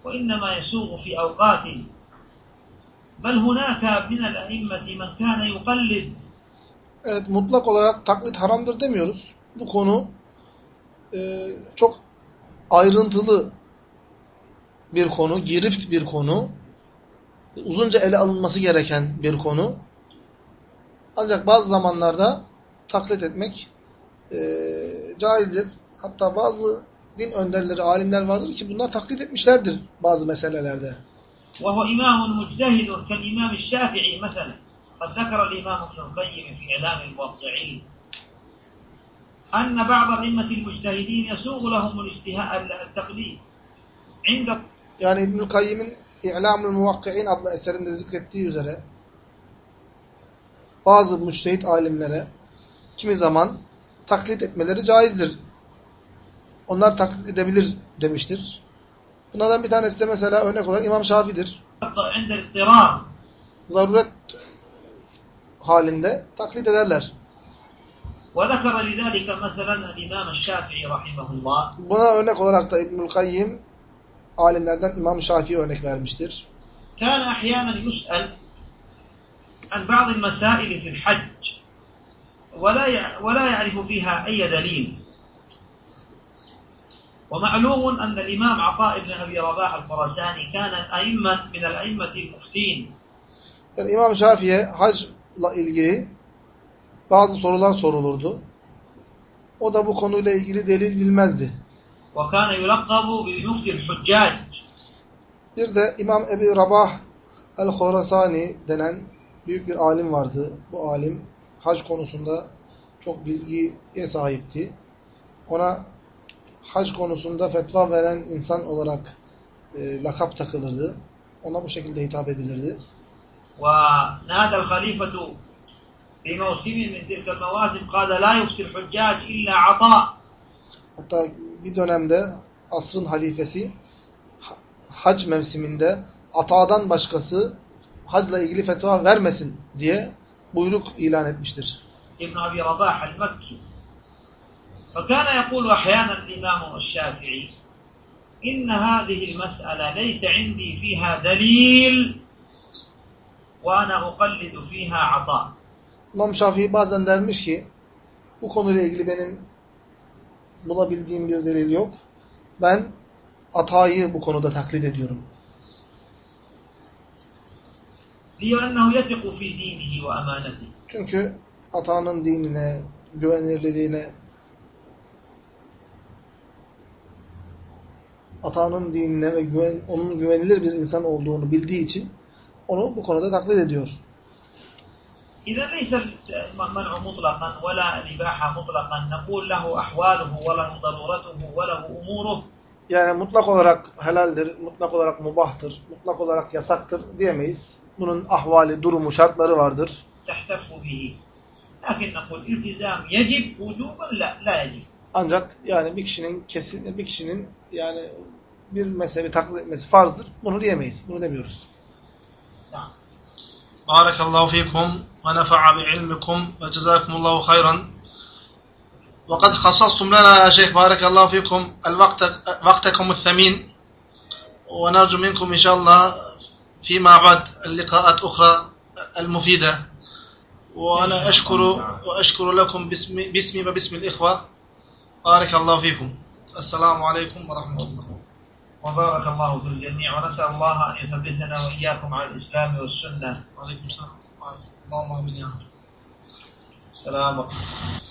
وإنما يسوغ في أوقات بل هناك من الأئمة من كان يقلد Evet mutlak olarak taklit haramdır demiyoruz. Bu konu e, çok ayrıntılı bir konu, girift bir konu. uzunca ele alınması gereken bir konu. Ancak bazı zamanlarda taklit etmek e, caizdir. Hatta bazı din önderleri, alimler vardır ki bunlar taklit etmişlerdir bazı meselelerde. وهو إمام مجتهد كالإمام الشافعي مثلا قد ذكر الإمام ابن القيم في إعلام الموقعين أن بعض أئمة المجتهدين يسوغ لهم الاجتهاد التقليد عند Yani İbnül Kayyim'in İ'lamul Muvakki'in adlı eserinde zikrettiği üzere bazı müştehit alimlere kimi zaman taklit etmeleri caizdir. Onlar taklit edebilir demiştir. Bunlardan bir tanesi de mesela örnek olarak İmam Şafi'dir. Zaruret halinde taklit ederler. Buna örnek olarak da İbnül Kayyim alimlerden İmam Şafii örnek vermiştir. كان أحيانا يسأل عن بعض المسائل في الحج ولا يع- ولا يعرف فيها أي دليل ومعلوم أن الإمام عطاء بن أبي رباح الخراساني كان أئمة من الأئمة المفتين Yani İmam Şafii'ye hacla ilgili bazı sorular sorulurdu. O da bu konuyla ilgili delil bilmezdi. وكان يلقب بمفتي الحجاج Bir de İmam Ebi Rabah el-Khorasani denen büyük bir alim vardı. Bu alim hac konusunda çok bilgiye sahipti. Ona hac konusunda fetva veren insan olarak e, lakap takılırdı. Ona bu şekilde hitap edilirdi. ونادى الخليفة في موسم من تلك المواسم قال لا يفتي الحجاج إلا عطاء Hatta bir dönemde asrın halifesi ha- hac mevsiminde atadan başkası hacla ilgili fetva vermesin diye buyruk ilan etmiştir. ابن أبي رباح المكي فكان يقول أحيانا الإمام الشافعي إن هذه المسألة ليس عندي فيها دليل وأنا أقلد فيها عطاء İmam Şafii bazen dermiş ki bu konuyla ilgili benim bulabildiğim bir delil yok. Ben Ata'yı bu konuda taklit ediyorum. Çünkü Ata'nın dinine, güvenirliliğine Ata'nın dinine ve güven, onun güvenilir bir insan olduğunu bildiği için onu bu konuda taklit ediyor. إذا ليس المنع مطلقا ولا الإباحة مطلقا نقول له أحواله وله ضرورته وله أموره Yani mutlak olarak helaldir, mutlak olarak mubahtır, mutlak olarak yasaktır diyemeyiz. Bunun ahvali, durumu, şartları vardır. تحتف به لكن نقول التزام يجب وجوبا لا لا يجب Ancak yani bir kişinin kesin bir kişinin yani bir mezhebi taklit etmesi farzdır. Bunu diyemeyiz. Bunu demiyoruz. بارك الله فيكم ونفع بعلمكم وجزاكم الله خيرا. وقد خصصتم لنا يا شيخ بارك الله فيكم الوقت وقتكم الثمين. ونرجو منكم إن شاء الله فيما بعد اللقاءات أخرى المفيدة. وأنا أشكر وأشكر لكم باسمي وباسم الإخوة. بارك الله فيكم. السلام عليكم ورحمة الله. وبارك الله في الجميع ونسأل الله أن يثبتنا وإياكم على الإسلام والسنة. وعليكم السلام اللهم آمين يا رب السلام عليكم